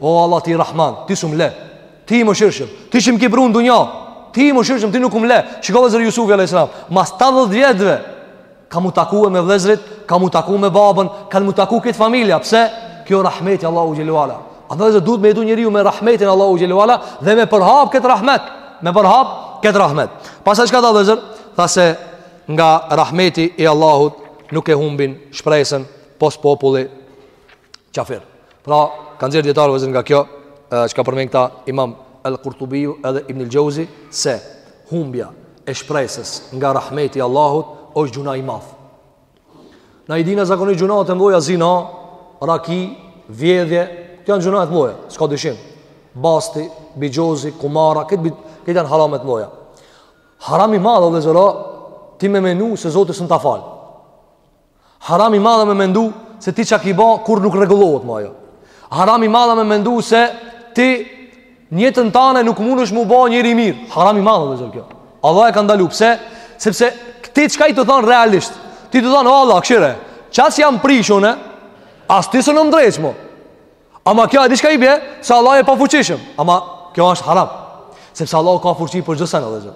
O Allah ti Rahman, ti s'um le. Ti i mëshirshëm, ti që më ke pru n'dunja. Ti i mëshirshëm, ti nuk um le. Shiko vllezër Jusufi alejhi selam, mas 80 vjetëve ka mu taku me vllezërit, ka mu taku me babën, kanë mu taku krejt familja. Pse? Kjo rahmeti i Allahut xhelle ve ala. O vllezër duhet me jetu njeriu me rahmetin e Allahut xhelle ve ala dhe me përhap këtë rahmet, me përhap këtë rahmet. Pastaj çka tha vllezër? Tha se nga rahmeti i Allahut nuk e humbin shpresën pos populli qafir. Pra, kanë nxjerr dijetarët vllezër nga kjo, çka përmend këta Imam el-Kurtubiu edhe Ibn el-Xheuzi se humbja e shpresës nga rahmeti i Allahut është gjynah i madh. Na i dina zakonisht gjynahet e mdhoja zina, raki, vjedhje, këto janë gjynahe të mdhoja, s'ka dyshim. Basti, bixhozi, kumara, krejt këto janë harame të mdhoja. Haram i madh o vllezër o, ti me menu se Zoti s'mun ta fal. Haram i madh a me mendu se ti çka ki ba kurr nuk rregullohet më ajo. Haram i madh a me mendu se ti n'jetën tane nuk mundesh m'u bo njeri i mirë. Haram i madh a vllezër kjo. Allahi e ka ndalu pse? Sepse ti çka je tu thon realisht. Ti tu thon o Allah, kshyre. Qaq jam prish une as ti s'mun m'ndreq mo. Ama kjo a di çka i bje? Se Allahi i pafuqishëm. Ama kjo është haram. Sepse Allah ka fuqi për çdo sen o vllezër.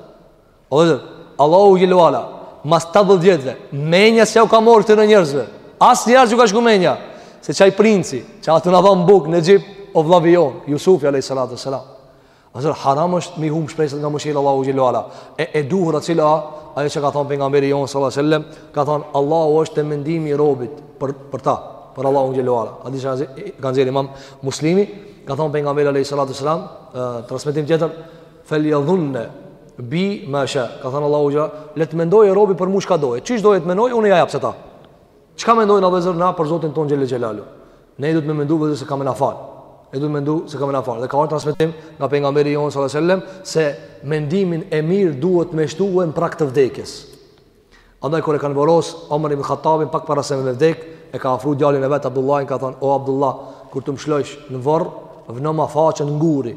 O vllezër, Allahu xhelle ve ala, mas 80 vjetëve, menja s'jau ka marrë këtyne njerzve, asnjerit s'i ka shku menja, se qaj princi, që o tu na dhanë bukë në Egjipt, o vllavi jonë, Jusufi a.s. O vllezër, haram është me i humb shpresët nga mëshira e Allahut xhelle ve ala, e, e duhur atë cila, ajo që ka thonë Pejgamberi jonë, salallahu alejhi ve selem, ka thonë, Allahu është te mendimi i robit për, për ta, për Allahun xhelle ve ala, hadith që ka nxjerr imam Muslimi, ka thonë Pejgamberi a.s. transmetim tjetër, Fel yadhunna bi ma sha. Ka thënë Allahu xha, le të mendojë robi për mua çka do. Qysh do të mendojë, unë ja jap qata. Çka mendojmë o vëllezër na për Zotin tonë xhele xhelaluhu. Ne duhet me mendu se ka me na fal. Ne duhet me mendu se ka me na fal. Dhe ka ardhur transmetim nga pejgamberi jon sallallahu alajhi wasallam se mendimin e mirë duhet me shtuar në prag të vdekjes. Andaj kur e kanë vorros Omar ibn Khattabin pak para se me vdek, e ka afru djalin e vet Abdullahin ka thënë o Abdullah, kur të m'lshosh në varr, vënoma faqen n'guri.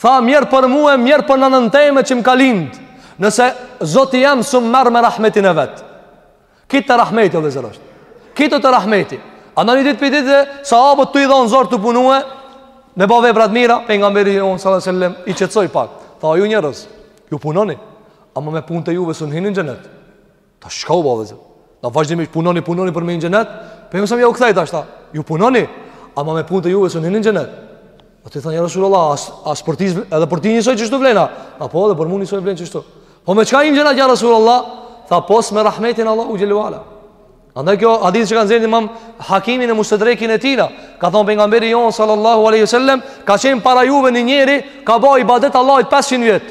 Tha mjerë për mue, mjerë për nënën teme që më ka lind, nëse zoti jem s'më merr me rahmetin e vet. Krejt te rahmeti, o vëllezër, është. Krejt te rahmeti. Andaj një ditë prej ditëve sahabët tu i dhonë zor tu punue, me bo veprat mira, pejgamberi jonë sallallahu alejhi sellem, i qetësoi pak. Tha ju njerëz, ju punoni, ama me punët e juve s'un hini n'xhenet. Tash çka u bë vëllezër. Na vazhdimisht punoni, punoni për me hi në xhenet, pejgamberi alejhi selam ja u kthejt, tha. Ju punoni, ama me punët e juve s'un hini në xhenet. Ata i thanë, ja Rasulullah, as, as për ty, edhe për ty njësoj qështu vlen a? Tha po, edhe për mu njësoj vlen qështu. Po me çka hin në xhenet, ja Rasulullah, tha pos me rahmetin e Allahut xhele ve ala. Andaj kjo hadith që ka shënu imam Hakimi në Mustedrekin e tina, ka thonë pejgamberi jonë sallallahu aleyhi sallem, ka qenë para juve një njeri, ka ba ibadet Allahut 500 vjet.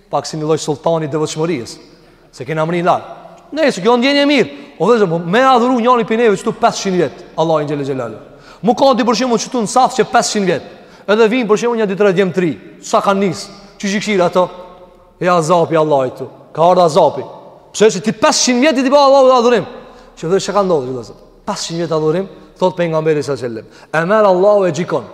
Pak si një lloj sulltani i devotshmërisë, se kena mri lart. Nejse kjo ndjenjë e mirë, o vëllezër, po me adhuru njëri prej neve këtu 500 vjet, Allahun xhele xhelal. Me u kan ti për shembull qëtu në saf qe 500 vjet, edhe vinë për shembull një ditë tre djem të ri, sa kanë nisë, që që këshirë ato, e azapi Allahut u ka ardhë azapi, pse se ti 500 vjet tu i ba Allahut adhurim, që dhe çka ndodh, që 500 vjet adhurim, thot pejgamberi alejhi selam, e merr Allahu e gjykon,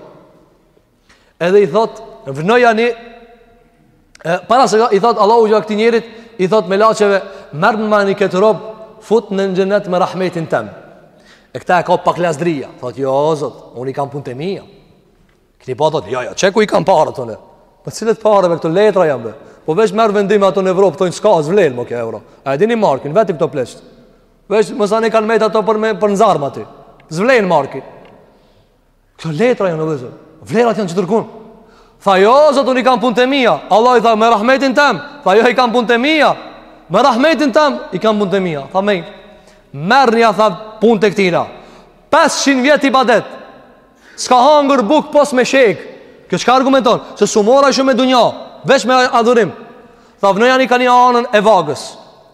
Edhe i thot, vnojani e, para se i thot Allahu xha këtij njerit, i thot melaqeve, merrnimani këtë rob, fut në xhenet me rahmetin tem. E këta e kap pak lazdria, thot jo zot, unë i kam punët e mia. Këti po thot, jo jo, qe ku i kam paret unë? Po cilat pare be këto letra janë be? Po veç merr vendim ato në Evropë, thonë s'ka, s'vlen më kjo euro. A e dini markin veti këto pleqt? Veç mos ani kanë met ato për me, për n'zjarm aty. S'vlen marki. Këto letra janë vëllezër. Vlerat janë tjetërkun. Tha jo, zot unë i kam punët e mia. Allahu i tha me rahmetin tem. Tha jo, i kam punët e mia. Me rahmetin tem, i kam punët e mia. Tha më merrnija tha punët e këtina. 500 vjet ibadet. S'ka hangër buk pos me shegë. Kjo çka argumenton? Se s'u mor shumë me dunja, veç me adhurim. Tha vnojani ka nja anën e vagës.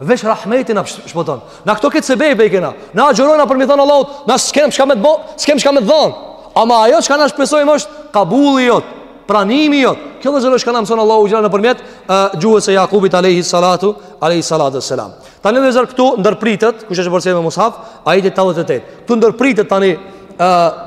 Veç rahmeti na shpëton. Na këto krejt sebepe i kena. Na agjërojna për me i thonë Allahut, na s'kem çka me të bo, s'kem çka me të dhonë. Ama ajo çka na shpresojmë është kabuli jot, pranimi jot. Kjo vëllezër është çka na mëson Allahu xha nëpërmjet uh, gjuhës e Jakubit alejhi salatu, alejhi salatu ve selam. Tani vëllezër këtu ndërpritet, kush është e përcjell me Mushaf, ajeti 88. Këtu ndërpritet tani uh,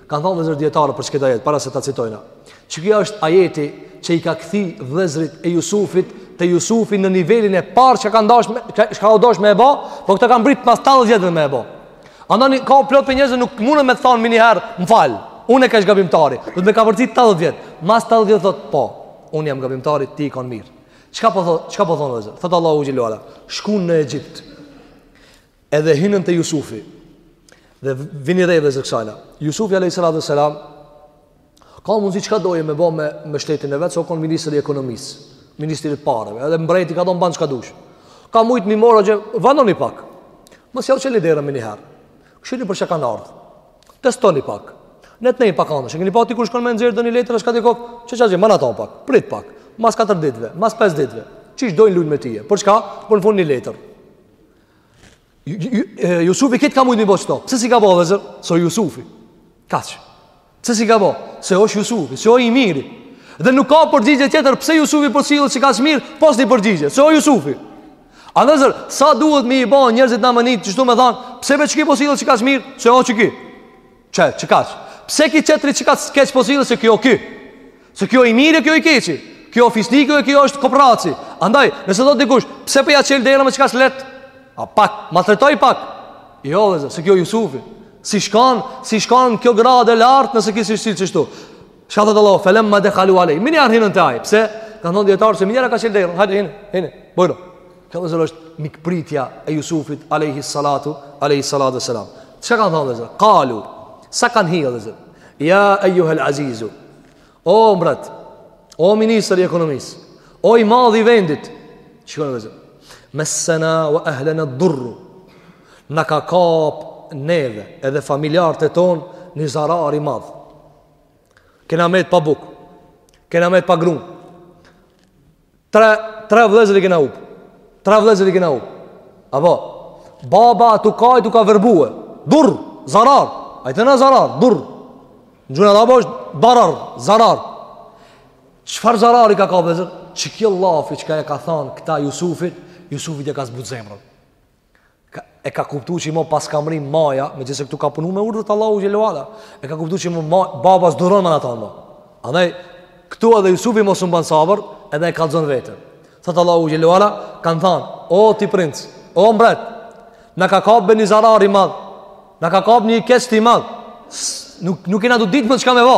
Kanë thënë vllezër dijetarët për qikët ajet, para se ta citojna. Që ky është ajeti që i ka kthy vllezërit e Jusufit te Jusufi në nivelin e parë çka u dash me, çka u dash me e ba, po këta kanë mbrri pas 80 vjetëve me e ba. Andaj ka plot prej njerëzve nuk munden me të thanë miniherë, më fal, unë kesh gabimtari, dhe me ka vërti 80 vjetë, mas 80 vjetë thotë, po, unë jam gabimtari, ti je kanë mirë. Çka po thonë, çka po thonë vllezër? Thotë Allahu Xhel-le ue ala, shkun në Egjipt, Edhe hynën te Jusufi. Dhe vini re vllezër kësaj. Jusufi alayhis salam ka mundësi çka doje me bë me me shtetin e vet, se o kon ministri i ekonomisë, ministri i pareve, edhe mbreti ka thon ban çka dush. Ka mujt mi marrë që vononi pak. Mos jau çelni derën me një herë. Kqyrni për çka kanë ardhur. Testoni pak. Ne të nejë pak anë, e keni pa ti kur shkon me nxjerrë ndonjë letër është ka të kokë, që që që, ma në ta pak, prit pak, mas 4 ditve, mas 5 ditve, qysh dojnë lujnë me ty, për çka, për në fund një letër. Jusufi këtë ka mujtë me i bo qëto Pse s'i ka bo vllezër? Se o Jusufi Kaq Pse si ka bo? Se o Jusufi Se o i miri Dhe nuk ka përgjigje tjetër Pse Jusufi po sillet qikaq mirë Pos një përgjigje Se o Jusufi A vllezër Sa duhet me i bo njerëzit në mënit Qështu me than Pse veç ky po sillet qikaq mirë Se o qiky Qe qikaq Pse ky tjetri qikaq keq po sillet Se ky o ky Se ky o i mirë, ky o i keqi. Ky o fisniku e ky është koprraci. Andaj, nëse thotë dikush, pse po ja çel derën me qikaq leht? A pak, maltretoj pak. Jo, vllezër, se ky o Jusufi. S'i shkon, s'i shkon kjo gradë e lartë nëse kish u sill qështu. Çka thotë Allahu, "Felemma dekhalu alejhi." Miniherë hinën te ai. Pse? Kanë thënë dijetarët se miniherë ja ka çel derën. Hajde, hini, hini. Bujrum. Kjo vllezër është mikpritja e Jusufit Alejhi Salatu Alejhi Salatu ue Selam Çka kanë thonë vllezër? Kalu Sa kanë hi vllezër? Ja ejjuhel azizu O mbret O minister i ekonomisë O i madhi i vendit Çka kanë vllezër? Messena wa ehlene durru Na ka kap neve Edhe familjarët tonë Një zarar i madh Kena met pa bukë Kena met pa grun tre, tre vllezër i kena hup. Tre vllezër i kena hup. A po, baba tu kajt u ka verbue. Durr, zarar. A i thena zarar, durr. Në gjuhën arabe është darar, zarar. Çfarë zarari i ka kap vllezër? Qiky llafi çka e kanë thanë këta Jusufit, Jusufit ja ka zbut zemrën. e ka kuptu që i mo pas ka mrri maja, megjithëse këtu ka punu me urdhër t'Allahut Xhel-le ue ala, e ka kuptu që i mo ma, baba s'e duron me në ta më. Andaj, këtu edhe Jusufi mo s'mun ban sabër, edhe e kallzon veten. Thotë Allahu Xhel-le ue ala, kanë thanë, o ti princ, o mbret, na ka kapë neve një zarar i madh, na ka kapë një i keshtë i madh, nuk, nuk jena tu ditë më çka me ba.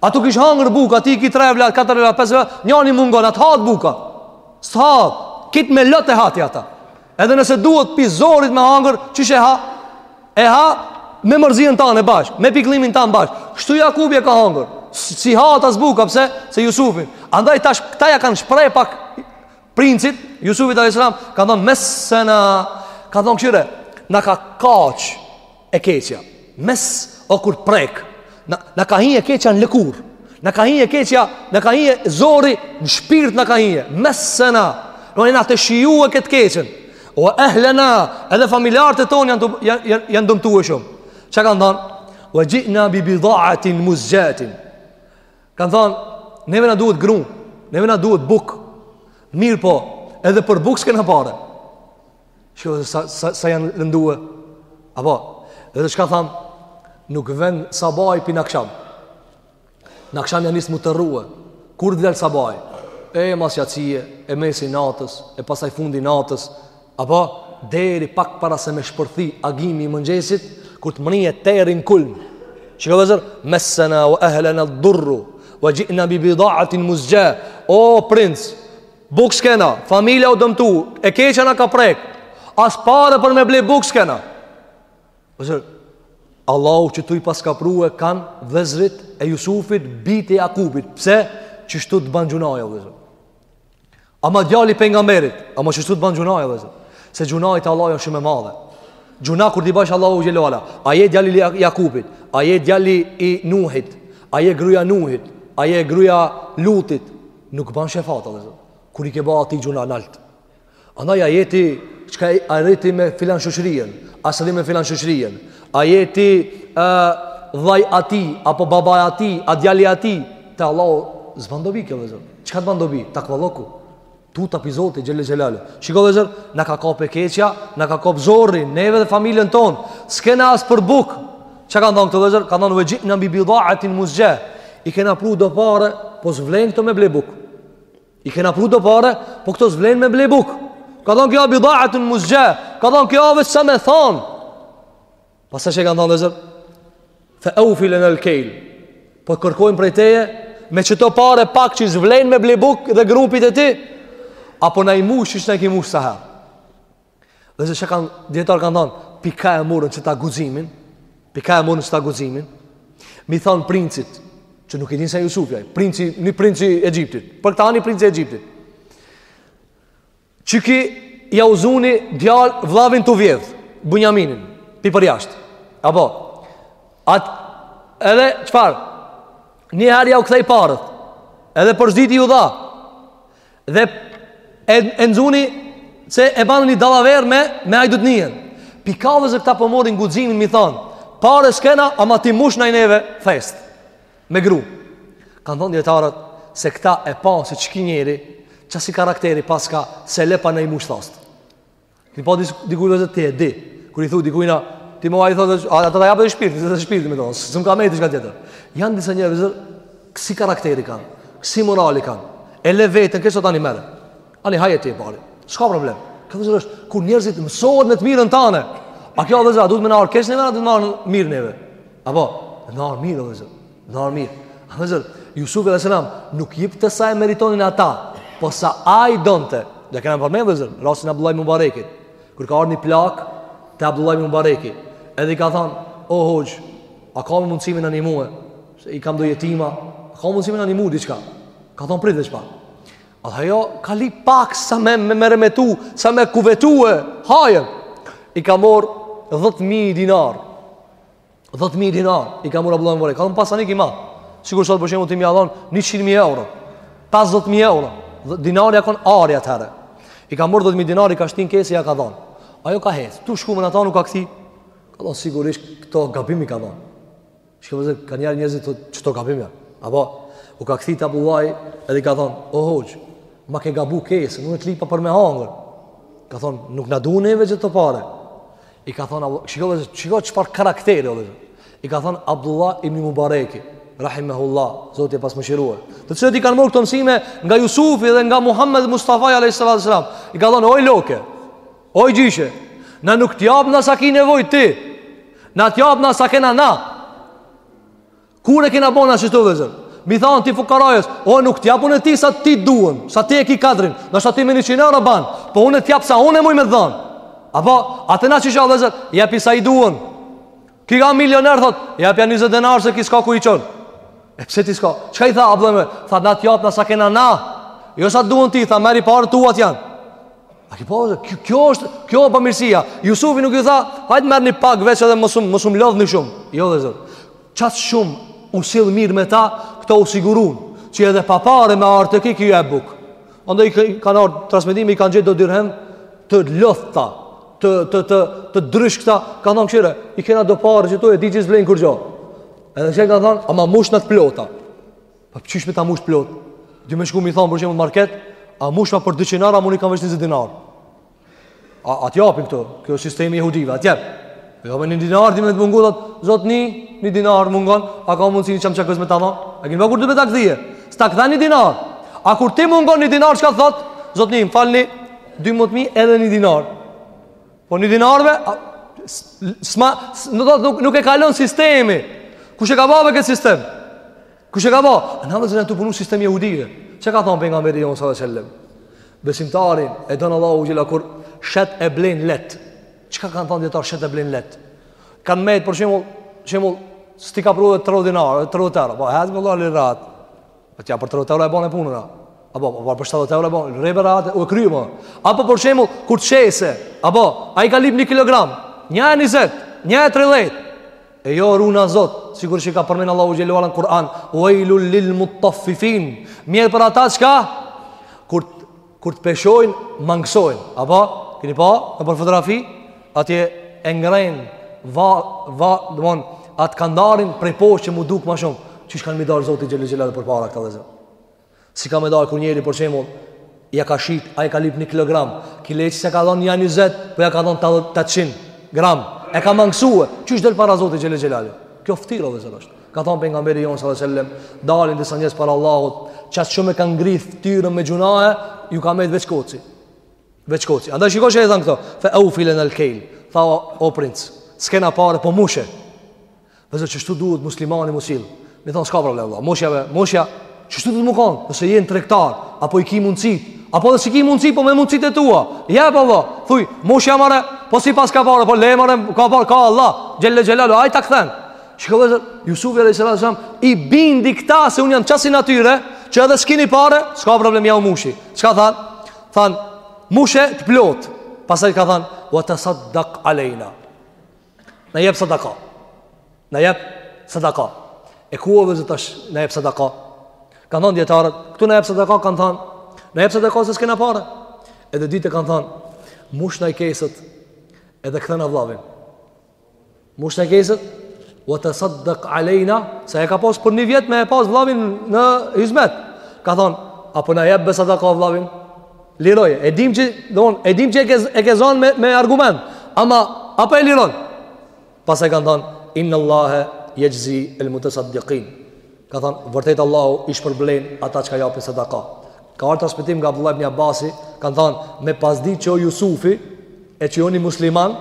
A t'u kish hangër buka, t'i ki tre vlla, katër vlla, pesë vlla, njani mungon, a t'hahet buka. S't'hahet, kitë me lot e ha ti ata. Edhe nëse duhet pi zorit me hangër, qysh e ha? E ha me mërzien tanë e bashkë, me pikllimin tanë bashkë. Kështu Jakubi e ka hangër, s'i hahet as buka, pse? Se Jusufin. Andaj tash, këta ja kanë shpreh pak princit, Jusufit a.s. Kanë thonë, messena, kanë thonë kshyre, na ka kap, E keqja, mess o kur prek, na, na ka hi e keqja në lëkur, na ka hi e keqja, na ka hie zori në shpirt na ka hie, messena, jena t'e shijue këtë keqen, ve ehlena, edhe familjarët e tonë janë, janë, janë, janë dëmtue shumë. Çka kanë thanë? Ve xhi'na bi bidaatin muzxhatin. Kanë thanë, neve na duhet grunë, neve na duhet bukë, mirëpo, edhe për bukë s'kena pare. Shiko vëllezër, sa, sa janë lëndue Apo Edhe çka thamë Nuk vjen sabahi pi n'aksham N'aksham ja nis m'u terrue Kur del sabahi E mas jacije E mesi natës E pastaj fundi natës Apo Deri pak para se me shpërthi Agimi i mëngjesit Kur të mrrije terri në kulm Shiko vëllezër Messena ve ehlena ed-durru Ve xhi'na bi bidaatin muzxha O princ Bukë s'kena, familja u dëmtu, e keqja na ka prek. As pare për me ble bukë s'kena. Vëllezër, Allahu qetu i paska prue kan vëllezërit e Jusufit, bijtë e Jakubit. Pse? Qeshtu të ban gjynahi, o vëllezër. Ama djali pejgamberit, ama qeshtu të ban gjynahi, o vëllezër. Se gjynahet te Allahu janë shumë e madhe. Gjynah kur t'i bash Allahut xhelle ve ala, a je djali Jakubit, a je djali i Nuhit, a je gruja Nuhit, a je gruja Lutit, Nuk ban shefat vëllezër. Kur i ke ba atij gjynah nalt. Andaj a je ti çka a rri ti me filan shoqërinë, a s'rri me filan shoqërinë. A je ti vllai atij apo babai atij, a djali atij te Allahu s'ban dobi kjo vëllezër. Çka të ban dobi? Takvallëku. Tuta pi Zoti xhelle xhelal. Shiko vëllezër, na ka kap e keqja, na ka kap zori neve dhe familjen tonë. S'kena as për bukë. Çka kanë thënë këta vëllezër? Kanë thënë ve xhi'na bi bidaatin muzxha. I kena pru do pare, po s'vlen këto me ble buk. I kena pru do pare, po këto s'vlen me ble buk. Ka thënë kjo bidaatin muzxha. Ka thënë kjo avë sa me thon. Pastaj çka kanë thënë vëllezër? Fe evfi lena el-kejl. Po kërkojnë prej teje me qeto pare pak që s'vlen me ble buk dhe gru pi teje. Apo na i mush qysh na i ke mush sa herë. Vllezër çka kanë, dijetarët kanë thonë, pi ka e murën qëta guximin, pi ka e murën qëta guximin, m'i thonë princit, që nuk e dinë se Jusufi ai princi, një princi i Egjiptit, për këta një princi i Egjiptit, qëki ja u zuni djalë vllavin tu vjedhë, Bunjaminin, pi përjashtë, apo, atë, edhe, çfarë, një herë ja u kthej paret, edhe për së dyti ju dha, Dhe e, e nxuni se e ban një dallaverë me, me hajdutnijen. Pi ka vllezër këta po morin guximin m'i thanë, pare s'kena, ama ti mushnaj neve thastë me grun. Kanë thonë dijetarët se këta e pa se qëki njeri, qësi karakteri paska s'e le pa na i mush thastë. Ti po diku vllezër ti e di. Kur i thu dikujna ti mua i thotë ata ta japë shpirtin, shpirtin me thon se s'm ka met diçka tjetër. Jan disa njerëz ksi karakteri kanë, ksi morali kanë. E le veten keq tani merre. Ani haje ti bari. S'ka problem. Kjo vllezër është kur njerëzit mësohen në të mirën tane. A kjo vllezër a duhet me na ardh keq neve, duhet me na ardh mirë neve. Apo, na ardh mirë vllezër. Na ardh mirë. Ama vllezër, Jusufi alejhi selam nuk jipte sa e meritonin ata, po sa ai donte. Dhe kena përmen, vllezër, rastin Abdullah ibn Mubarekit. Kur ka ardh një plakë te Abdullah ibn Mubareki. Edhe i ka thonë, o hoxhë, a ka mundësi me na nimue? Se i kam do jetima. A ka mundësi me na nimue diçka? Ka thonë prit, diçka? Edhe ajo ka lyp pak sa me e meremetu, sa me kuvetue hajen. I ka morë 10.000 dinar. 10000 dinar i ka mur Abdullah ibn Mubareki ka kon pasanik i madh sikur sot për shembull ti me ja dhon 100000 euro 50000 euro dinari a kon ari atëherë i ka mur 10000 dinar i ka shti n'kese ja ka dhon ajo ka hec tu shku me ata nuk ka kthi ka thon sigurisht këto gabim i ka dhon shiko vllezër kanë janë njerëz qëto gabim jan apo u ka kthi te Abdullahi edhe ka thon o hoxhë ma ke gabu kesen unë t'lypa për me hangër ka thon nuk na duhen neve qëto pare I ka thonë, shiko vllezër shiko çfarë karakteri, vllezër I ka thonë Abdullah ibn Mubareki, Rahimehullah, Zoti e pastë mëshirue. Të cilët i kanë morë këto mësime nga Jusufi dhe nga Muhammed Mustafaj a.s. I ka thonë, oj loke, oj gjyshe, na nuk t'japna sa ki nevojë ti, na t'japna sa kena na. Kur e kena bon ashtu vllezër? M'i thanë ti fukarajës, o nuk t'jap unë ti sa ti t'duhen, sa ti e ki kadrin, në sa ti me një qin euro ban, po unë t'jap sa unë e muj me dhanë. Apo, atë na qysh vllezër, jepi sa i duhen. Ki ka milioner, thot, jepja 20 denar se ki s'ka ku i çon. E pse ti s'ka? Çka i tha Abdullah ibn? Tha, na t'japna sa kena na. Jo sa t'duhen ti, tha, merri paret tuat janë. A ki pa, kjo, kjo është, kjo është mirësia. Jusufi nuk ju tha, hajt merrni pak veç edhe mos um, mos um lodhni shumë. Jo vllezër. Qaq shum u sill mir me ta kta u sigurun qe edhe pa pare me ardh te ky ky jep buk andaj i kan ardh transmetime i kan gjet do dirhem të lodhta të të të të dryshkta kan thon kqyre i kena do pare qe tu e di qe s'vlen kurgjo edhe kqyre kan thon ama mushna të plota po qysh me ta mush plot ti me shku m'i thon për shembull market a mushma për dyqind dinar a un i kam veç njëzet dinar A, a t'japin këto, kjo është sistemi i jehudive, a t'jep. Jo, me një dinar ti me të mungu, thot, zotni, një dinar mungon, a ka mundësi një çamçakëz me ta dhonë? A e kini pa kur do me ta kthye, s'ta kthen një dinar. A kur ti mungon një dinar, çka thot? Zotni, më falni, duhet m'i edhe një dinar. Po një dinarve, a, s'ma, nuk, nuk e kalon sistemi. Kush e ka ba be këtë sistem? Kush e ka ba? Në në zërën të punu sistem jehudive. Çka thonë pejgamberi jonë sallallahu alejhi ve sellem? Besimtarin e don Allahu xhele kur shet e blen leht. Çka kanë thonë dijetarët shet e blen leht? Kanë metë për shembull, shembull, s'ti ka pru dhe të rëdhë dinarë, të rëdhë tërë. Po, hezë më Allah rri rahat. Po, tja për të rëdhë tërë e bane punën, a? Apo, po, po, për 70 euro, apo, rri be rahat, u kry, po. Apo, për shembull, kur të shesë, apo, ai ka lyp një kilogram, një e njëzet, një e tridhet, E jo runa Zot, sikur që ka përmend Allahu xhele ue ala në Kur'an, "Wailun lil mutaffifin." Mjerë për ata çka kur kur të peshojnë, mangësojnë. Apo, keni pa nëpër fotografi, atje e ngrejn va va, do të thon, at kandarin prej poshtë që m'u duk ma shumë. Qysh kanë m'i dal Zotit xhele xhelaluhu përpara këta vllezër. Si ka me dalë kur njeri për shembull ja ka shit, ai ka lyp 1 kilogram. Ky le që s'ja ka dhon 1.20, po ja ka dhon 800 gram. E ka mangësu. Qysh del para Zotit xhele xhelaluhu. Kjo ftyr o vllezër osht. Ka thon pejgamberi jon sallallahu alaihi wasallam, dalin disa njerëz para Allahut, qaq shumë e kanë grith ftyrën me gjynahe, ju ka mbet veç koci. Veç koci. Andaj shiko ç'i than këta. Fa aufi lana al kail. Tha o princ, s'kena parë po mushe. Vllezër qështu duhet muslimani m'u sillë M'i thonë s'ka problem dhe mushja dhe mushja Qështu duhet me konë Nëse jena tregtar Apo i ki mundësit Apo edhe s'i ki mundësit Po me mundësit e tua Ja e po dhe Thuj mushja more Po si s'paska pare Po le more Ka pare Ka Allah xhele xhelaluhu Ai ta kthen Shiko vllezër Jusufi alejhi selam I bindi këta Se unë jam qasi natyre Që edhe s'kini pare S'ka problem ja u mushi Çka than Than Mushe të plot Pasaj ka than Wa tasadak alejna Na jep sadaka Na jep sadaka E ku o vllezër tash na jep sadaka Kanë thonë dijetarët Këtu na jep sadaka kanë thonë Na jep sadaka se s'kena pare Edhe e dyta kanë thonë Mushna i kesët Edhe kthena vllavin Mushna i kesët Wa tasadak alejna Se e ka pas për një vjet me e pas vllavin në hyzmet Ka thonë Apo na jep be sadaka vllavin Liroje, e dim që, don, e dim që e ke e ke zon me me argument. Ama a po e liron? Pastaj kanë thon inna Allahe yajzi al mutasaddiqin. Ka thon vërtet Allahu i shpërblen ata që japin sadaka. Ka ardhur transmetim nga Abdullah ibn Abbasi, ka thon me pas di që o Jusufi e që o ni musliman,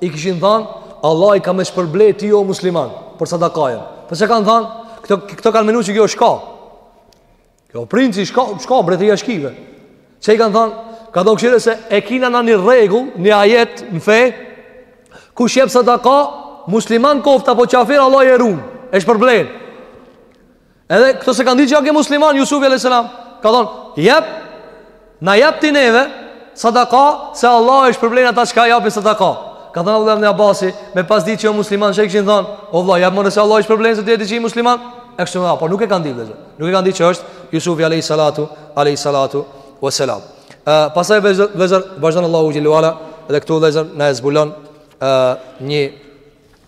i kishin thon Allahi ka me t'shpërble ty o musliman për sadakajën. Për çka kanë thon, këto, këto kanë menu që ky o shka. Ky o princi shka, shka mbretëria e shkive. Se i kanë thonë, ka thonë kshire se e kina na një rregull, një ajet në fe, kush jep sadaka, musliman koftë apo qafir, Allahi e run, e shpërblen. Edhe këto s'e kanë di që a ke musliman, Jusufi a.s. Ka thonë, jep, Na jep ti neve sadaka se Allahu e shpërblen ata që japin sadaka. Ka thënë Abdullah ibn Abasi, me pas ditë që o musliman, çka kishin thënë? O vëlla, jepna se Allahu e shpërblen se ti e di që je musliman. E kështu me radhë, por nuk e kanë ditë vëllezër. Nuk e kanë ditë që është Yusufi alayhi salatu, alayhi salatu wa salam. Pastaj vëllezër, vazhdon Allahu xhelle ve ala dhe këtu vëllezër na e zbulon një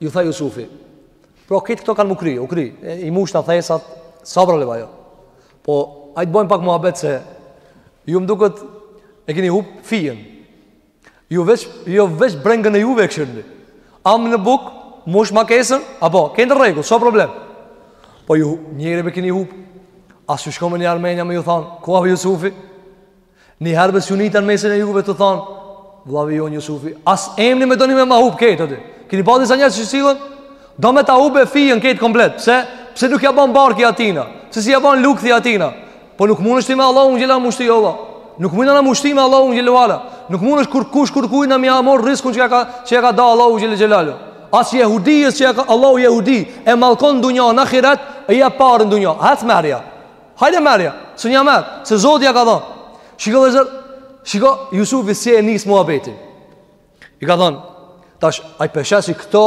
Ju tha Jusufi, për këtë këto kanë mu kry, u kry, i mushta thesat, s'a problem ajo. Po, hajt të bojmë pak muhabet se, ju më duket, e keni hup fijen. Ju veç, ju veç brengën e juve e kshirni. Amna bukë, mushma kesën, apo, kejt në rregull, s'o problem. Po ju, njerin e keni hup, a s'ju shkon një herë menja me ju thanë, ku a Jusufi? Një herë be s'u nita në mesin e juve të thoni, vllavi jonë Jusufi, as emnin, e doni me ma hup këtë, a ti. Kini pa disa njerëz që sillen, do me ta hupë fijën kejt komplet, pse? Pse nuk ja ban barki atina, pse s'ja ban lukthi atina, po nuk mundesh ti me Allahun xhelle mu shti, jo vallah. Nuk mund na mu shti me Allahun xhelle ve ala. Nuk mundet kurkush kurkujna me ja marr riskun që ja ka, që ja ka da Allahu xhelle xhelaluhu. As jehudijës që ja ka Allahu jehudi, e mallkon dunja në akiret, i jep pare në dunja, hajt merrja. Hajde merrja, s'mun ja merr, se Zoti ja ka dhonë. Shiko vëllezër, shiko Jusufi si e nis muhabetin. I ka thonë, tash, ai po sheh se këto,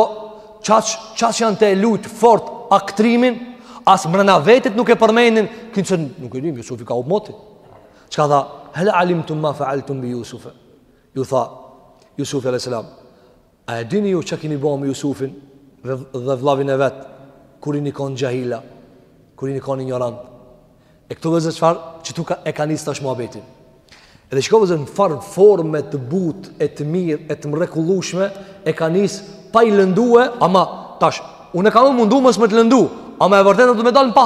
qaq, qaq janë tu e lujtë fort aktrimin, as mrena vetit nuk e përmenin, kinse nuk e dimë, Jusufi ka hup moti. Çka tha, hel alimtum ma fealtum bi Jusufe. Ju tha, Jusufi a.s. A e dini ju çka kini bo me Jusufin dhe dhe vllavin e vet kur ini kon xhahila, kur ini kon injorant. E këtu vëllezër çfarë qitu ka e ka nis tash muhabetin. Edhe shiko vëllezër në çfarë forme të butë e të mirë e të mrekullueshme e ka nis pa i lëndue, ama tash unë kam mu mundu mos me të lëndu, ama e vërteta do me dalë n'pa.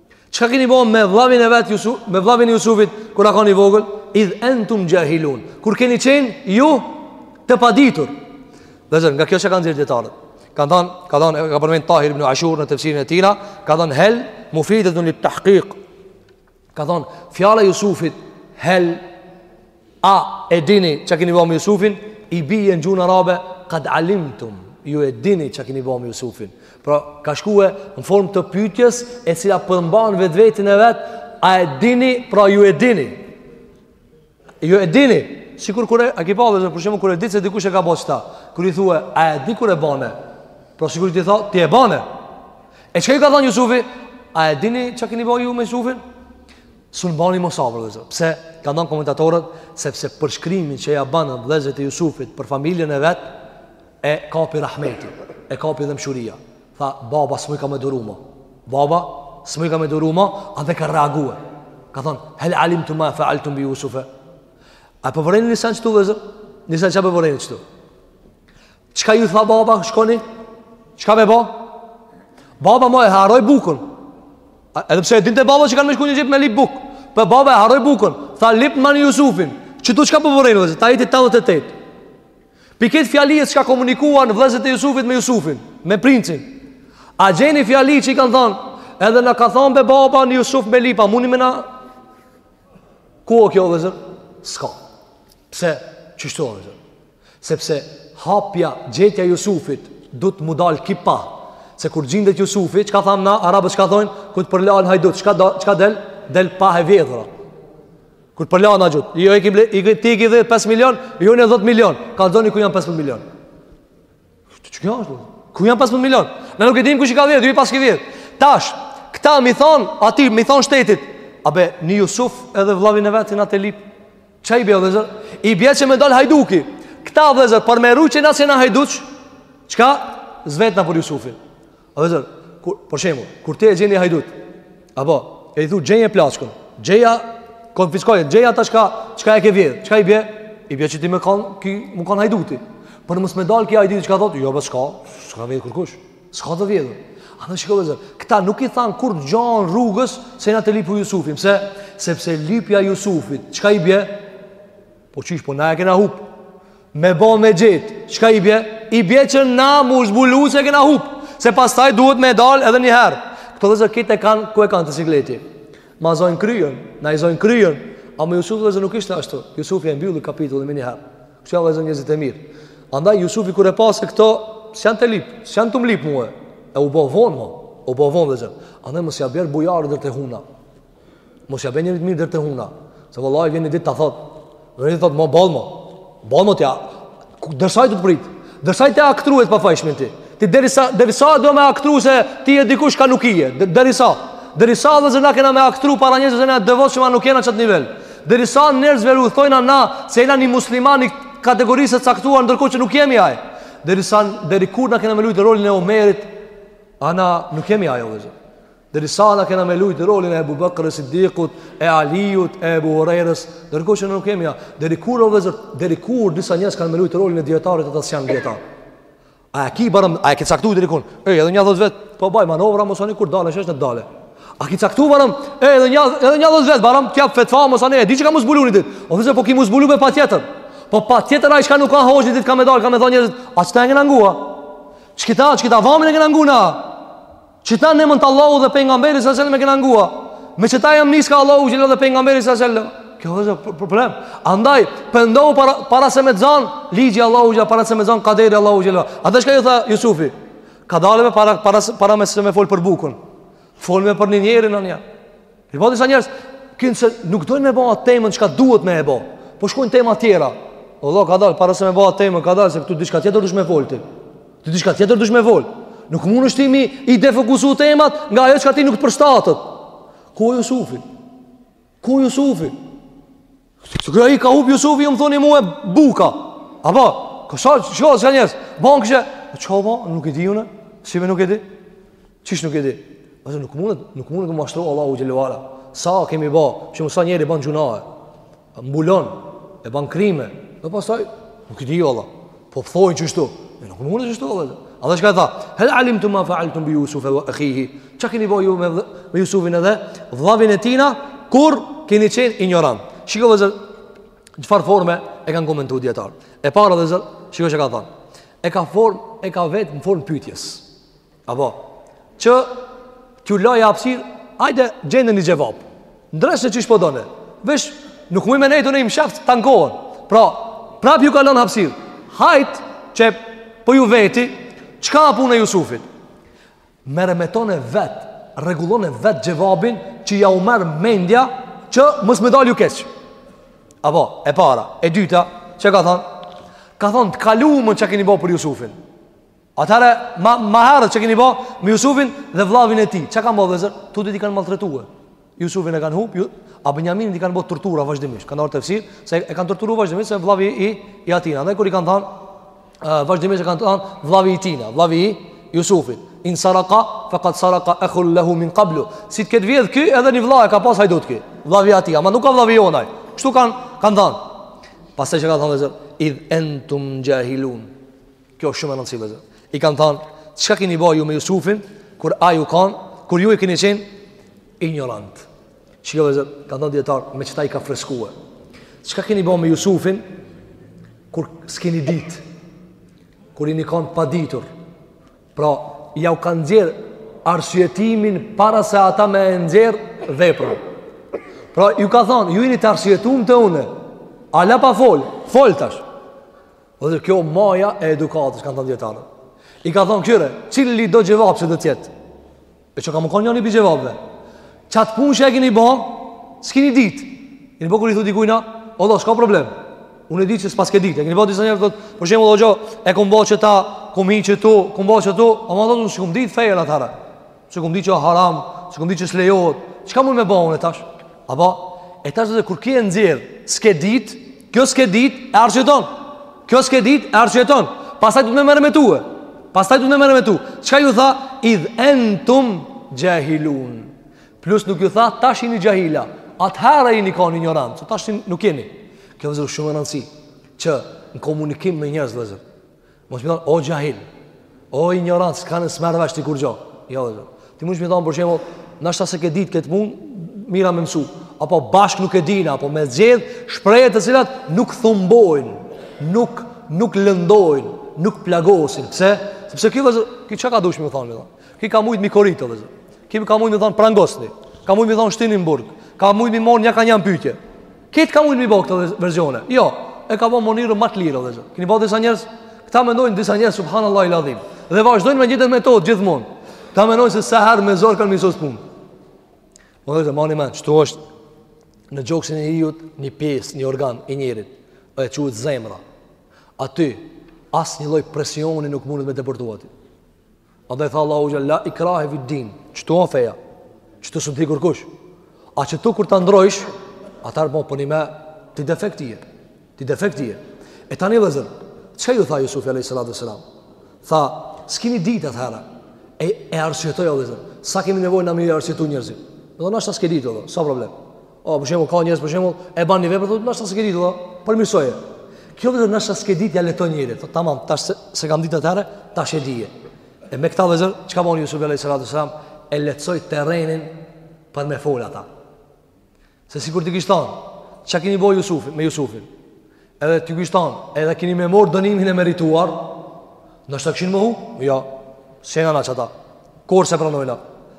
Çka keni bën me vllavin e vet Jusuf, me vllavin e Jusufit kur u kan i vogël? Idh entum xhahilun. Kur keni qen ju të paditur. Vllezër, nga kjo çka kanë nxjerr dijetarët. Ka thon, ka thon, ka përmend Tahir ibn Ashur në tefsirin e tij, ka thon hel mufidatun lit tahqiq. Ka thon fjala Jusufit hel A e dini çka keni bo me Jusufin? I bie në gjuhën arabe kad alimtum. Ju e dini çka keni bo me Jusufin. Pra, ka shkue në formë të pyetjes e cila përmban vetveten e vet, a e dini? Pra ju e dini. Ju e dini. Sikur kur e a ki pa vllezër për shembull kur e di se dikush e ka bo qeta. Kur i thua, a e di kur e bane? Pra sikur t'i thush, ti e bane. E çka ju ka thanë Jusufi? A e dini çka keni bo ju me Jusufin? S'un bani mo sabër vëllezër. Pse kanë thanë komentatorët sepse përshkrimin që ja banë vëllezërit e Jusufit për familjen e vet e kapi rahmeti, e kapi dhembshuria. Tha baba s'mujka me duru ma. Baba s'mujka me duru ma, edhe ka reague. Ka thanë, "Hel alimtum ma fa'altum bi Jusufe?" A po vëreni një sen çtu vëllezër? Një sen a po vëreni qetu. Çka ju tha baba, shkoni? Çka me ba? Baba ma e harroi bukën. Edhe pse e dinte baba që kanë me shku n'Egjipt me lyp bukë. Po baba e harroi bukën. Tha lypmani Jusufin. Qetu çka po vërejmë vllezër te ajeti 88. Prej këtë fjalie çka komunikuan vllezët e Jusufit me Jusufin, me princin. A gjeni fjali që i kanë thanë, edhe na ka thanë be baba një Jusuf me lyp a, muni me na... Ku o kjo vllezër? S'ka. Pse? Qeshtu o vllezër? Sepse hapja gjetja e Jusufit do t'ju dalke n'pah. Se kur gjindet Jusufi, çka thamë na, arabët çka thonë, kur t'përlahen hajdut, çka, çka del, del n'pah e vjedhura. Kur t'përlahen hajdut, jo ti i ki vjedh 5 milion, jo unë 10 milion, kallzoni ku janë 15 milion. Që kjo është? Ku janë 15 milion? Na nuk e dim kush i ka vjedh, ju i paski vjedh. Tash, këta me i thon atij, me i thon shtetit, a be, një Jusuf edhe vllavin e vetë, na t'e lyp. Ça i bje, vllezër? I bje që me dol hajduki. Këta, vllezër, për me rrujt që na s'ena hajduq, çka? S'vetën ma për Jusufin. A vllezër, kur, për shembull, kur ti e gjen ni hajdut, apo, e i thu, gjenje plaçkën, gjeja, konfiskoj, gjeja tash çka e ke vjedh, çka i bje, i bje që ti me kanë, ki, mu kanë hajduti, për mos me dal ki hajduti, çka thotë, jo, be, s'ka, s'ka vjedh kurkush, s'ka të vjedh, a në shiko vllezër, këta nuk i thanë kurgja n' rrugës, se na tu e lypë Jusufin, pse, sepse lypja Jusufit, çka i bje, po qysh, po na e kena hupë, Me bo me gjet Çka i bje? I bje që na mu zbulu se e kena hup Se pastaj duhet me dal edhe një her Këto vllezër këtë e kan Ku e kan te sikleti? Ma zojnë kryen Na e zojnë kryen Ama Jusufi vllezër nuk ishte ashtu Jusufi e mbylli kapitullin me ni her Kështu janë vllezër njerzit e mirë Andaj Jusufi kur e pa se këto S'janë tu lyp S'janë tu më lyp mue E u bo vonë mo U bo vonë vllezër Andaj mos ja bjer bujarit deri te huna Mos ja bjer njerit mirë deri te huna. Se vallahi vjen një ditë ta thot. Dhe një thot mo boll mo. Boll mo ti. Ku deri sa të prit? Deri sa të aktru të pafajshmin ti. Ti deri sa deri sa do me aktru se ti je dikush çka nuk je. Deri sa? Deri sa vllezër na kena me aktru para njerëzve se jena devotshëm nuk jena n'çat nivel. Deri sa njerëzve u thojna na se jena një musliman i kategorisë të caktuar ndërkohë që nuk jemi ai. Deri sa deri kur na kena me lujt rolin e Omerit, a na nuk jemi ai o vllezër. Derisa na kena me lujt rolin e Ebu Bekr es Siddikut, e Aliut, e Ebu Hurejrës, ndërkohë që na nuk jemi ai, deri kur o vllezër, deri kur disa njerëz kanë me lujt rolin e dijetarit e ata s'janë dijetar. A e ki barem, a e ki caktu deri kur, e edhe një dhet vjet, po baj manovra, masanej kur dale n'shesh në dale. A ki caktu barem, e edhe një, edhe një dhet vjet, barem, t'jap fetva, masanej, e di që ka mu zbulu një dit, o vllezër, po ki mu zbulu be patjetër, po patjetër ai çka nuk ka hosh një dit ka me dal, ka me thonë njerzit, a qëta e kena ngua, qëkëta, qëkëta imamin e kena ngu na, Qëta në vend të Allahut dhe pejgamberit sa sellem e kena ngua Me qëta jam nis ka Allahu xhele dhe pejgamberi sa sellem Kjo është problem Andaj, pendohu para, para se me të zanë Ligi Allahu gjelë, para se me të zanë kaderi i Allahut xhele A di çka ju tha Jusufi Kadale be para, para, para me se me folë për bukën Folmë për një njerin në një Dhe po disa njerëz kinse nuk dojnë me bo at temën çka duhet me e bo. Po shkojnë tema tjera. O vlla kadale, para se me bo at temën, kadale se këtu diçka tjetër dush me folë ti. Ti diçka tjetër dush me folë. Nuk mundesh ti me i defokusu temat nga ajo çka ty nuk t'përshtatet. Ku Jusufi? Ku Jusufi? Sikur i ka hup Jusufi, ju më thoni mue buka. Apo ka sa, që ka sa njerëz? Bajnë kështu, e çka ba, nuk e di une, si be nuk e di? Qysh nuk e di? Ose nuk mundet, nuk mundet me u mashtru Allahu xhele ve ala. Sa kemi ba, që sa njeri ban gjynahe, mbulon, e ban krime, dhe pastaj, nuk e di vallah. Po t'thojn qështu. Ne nuk mundet qështu. A di çka tha? Hel alimtum ma fa'altum bi Yusuf wa akhihi. Çka keni bo ju me me Jusufin edhe vllavin e tina kur keni qenë injorant. Shiko vllezër çfarë forme e kanë komentuar dijetarët. E para vllezër, shiko çka ka thënë. E ka formë, e ka vet në formë pyetjes. Apo, që t'ju lajë hapsirë, hajde gjeni një xhevap. Ndresë se që shpo dole. Vesh, nuk mu i me nejtë në imë shaftë, t'ankohen. Pra, prap ju ka lon hapsirë. Hajt qe po ju veti, çka â puna e Jusufit? Meremetone vetë, rregullone vetë xhevabin që jau merr mendja që mos me dalë ju keq. Apo, e para, e dyta, çka ka thonë? Ka thonë, t'kalumen çka keni bo për Jusufin. Atëherë, ma, ma herët çka keni ba, me Jusufin dhe vllavin e tij, çka kanë ba vllezër? Të dyt i kanë maltretue. Jusufin e kanë hup, ju, a Benjaminin i kanë ba tortura vazhdimisht, ka ardhë n'tefsir, se e kanë torturu vazhdimisht, se vllavi i, i atina. Dhe kur i kanë thanë, vazhdimisht i kanë thanë, vllavi i tina, vllavi i Jusufit. In saraka, fe kad saraka ekhun lehu min kablu. Si të ketë vjedhë ky, edhe një vlla e ka pas hajdut ky. Vllavi atij, ama nuk ka vllavi jonë. Kështu kanë, kanë thanë. Pastaj çka ka thanë vllezër, idh entum xhahilun, Kjo është shumë e rëndësishme. I ka thënë, "Çka keni bo ju me Jusufin kur ai u kanë, kur ju e keni qenë injorant?" Kjo vllezër kanë thënë dijetarët, me çfarë i ka freskuar. Çka keni bo me Jusufin kur s'keni ditë? Kur jeni kanë t'paditur. Pra, jau ka nxjerr arsyetimin para se ata me e nxjerr veprën. Pra, ju ka thënë, ju jeni të arsyetum te unë. Hala pa fol, fol tash. O dhe kjo maja e edukatës, kanë thonë dijetarët. I ka thonë kqyre, cilido xhevap se do t'jetë. E çka me konë njoni prej xhevapëve. Qat punë që e keni bo, s'kini ditë. Keni pa kur i thu dikujna, o dhe, s'ka problem. Unë e di se s'paske ditë. E keni pa disa njerëz, thot, për shembull hoxhë, e kom bo qeta, kom hi qetu, kom bo qetu. Ama thotë, unë s'kom ditë fenë atëherë. S'e kom di që o haram, s'e kom di që s'lejohet, çka mund me bo unë tash? Apo, e tash vllezër kur ti e nxjerr, s'ke dit, kjo s'ke dit, e arsyeton. Kjo s'ke dit, e arsyeton. Pastaj duhet me u merrë me tu e. Pastaj duhet me u merrë me tu. Çka ju tha, idh entum xhahilun. Plus nuk ju tha, tash jeni xhahila. Atëherë jeni kanë injorantë, e tash nuk jeni. Kjo vllezër shumë me rëndësi, që në komunikim me njerëz vllezër. Mos me i thonë o xhahil. O injorant, s'ka në s'merr vesh ti kurgjo. Jo, jo. Ti mundesh me i thonë për shembull, ndoshta s'e ke ditë këtë punë, mirë â me mësu. Apo bashkë nuk e dina, apo me zgjedh shprehje të cilat nuk thumbojnë, nuk nuk lëndojnë, nuk plagosin. Pse? Sepse ky vllezër, ky çka ka dasht me u thonë, më thonë. Ky ka mujt me i koritë vllezër. Ky ka mujt me thonë prangosni. Ka mujt me thonë shtini në burg. Ka mujt me i marrë një ka një n'pyetje. Këtë ka mujtë me i bo këto versione Jo, e ka bo mënyrën ma t'lirë vllezër Keni pa disa njerëz Këta mendojnë disa njerëz Subhanallahil adhim Dhe vazhdojnë me qit metodë gjithmonë Këta mendojnë se sa herë me zor kanë me sos punë Vllezër mani n'men Qëtu është në gjoksin e njeriut Një pjesë, një organ i njeriut E quhet zemra Aty Asnjë lloj presioni nuk mundet me depërtu aty Edhe tha Allahu xhelle la ikrahe fi din, qëtu o feja. Qëtu s'un ti kurkush. A qëtu kur ta ndrrojsh, atëherë po puni me ti defekti je. Ti defekti je. E tani vllezër, çka ju tha Yusuf alayhi salatu selam? Tha, s'kini ditë atëherë. E e arsyetoi vllezër, sa kemi nevojë na me i arsyetu njerëzit. Me thonë nashta s'ke ditë, s'o problem. O, për shembull, ka njerëz për shembull, e bën një vepër thotë, "Nashta s'ke ditë, përmirësoje." Kjo vllezër nashta s'ke ditë ja lehton njerit, thotë, "Tamam, tash s'e, s'e kam ditë atëherë, tash e dije." E me këta vllezër, çka boni Yusuf alayhi salatu wasalam, e lehtësoi terrenin për me fol ata. Se sikur t'i kish thënë, "Çka keni bo Yusufin me Yusufin?" Edhe t'i kish thanë, edhe kini me marrë dënimin e merituar, nashta kishin mohu. Jo, s'jena na qata, kurrë s'e pranojna.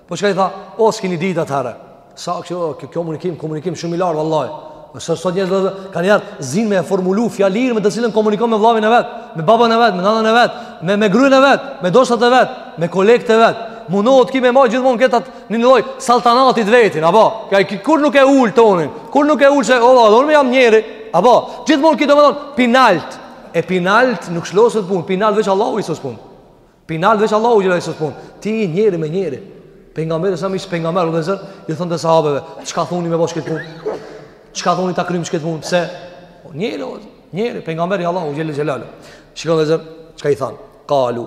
Po çka i tha, o, s'kini ditë atëherë, sa kjo, kjo, kjo komunikim, komunikim shumë i lartë, vallahi. Se sot njerëzit kaniherë s'dinë me e formulu fjalinë me të cilën komunikon me vllavin e vet, me babën e vet, me nanën e vet, me, me gruen e vet, me dostat e vet, me kolegët e vet. Munohet ki me majt gjithmonë këtë at Një lloj saltanati t'vetin, apo? Aj kurrë nuk e ul tonin, kurrë nuk e ul se o vlla, unë jam njeri, apo? Gjithmonë ki do me thon pinalt. E pinalt nuk soset punë, pinalt veç Allahu i sos punë. Pinalt veç Allahu i sos punë. Ti je njeri me njeri. Pejgamberi selam ish pejgamber vllezër, i thonte sahabëve, çka thoni me bo qëtë punë? Çka thoni ta kryjmë këtë punë? Pse? Po njeri, njeri pejgamber i Allahut xhel xhelal. Shikoni vllezër, çka i thon? Kalu